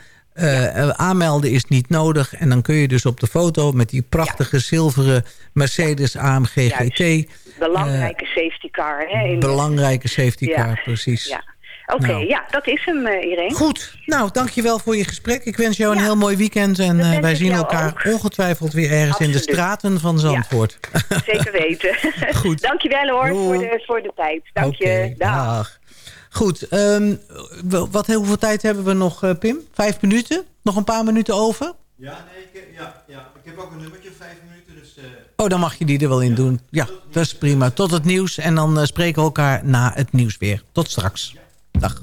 Aanmelden is niet nodig. En dan kun je dus op de foto met die prachtige zilveren Mercedes AMG GT... Belangrijke safety car. Hè, in- Belangrijke safety Ja. car, precies. Ja. Oké, Nou. ja, dat is hem, eh Irene. Goed, nou, dankjewel voor je gesprek. Ik wens jou een heel mooi weekend. En eh, wij zien elkaar ongetwijfeld weer ergens in de straten van Zandvoort. Zeker weten. Goed. Dankjewel hoor voor de, voor de tijd. Dank je. Dag. Dag. Goed, ehm, wat, hoeveel tijd hebben we nog, eh, Pim? Vijf minuten? Nog een paar minuten over? Ja, nee, ik, heb- ja, ja. ik heb ook een nummertje, vijf minuten. Oh, dan mag je die er wel in doen. Ja, dat is prima. Tot het nieuws. En dan eh, spreken we elkaar na het nieuws weer. Tot straks. Dag.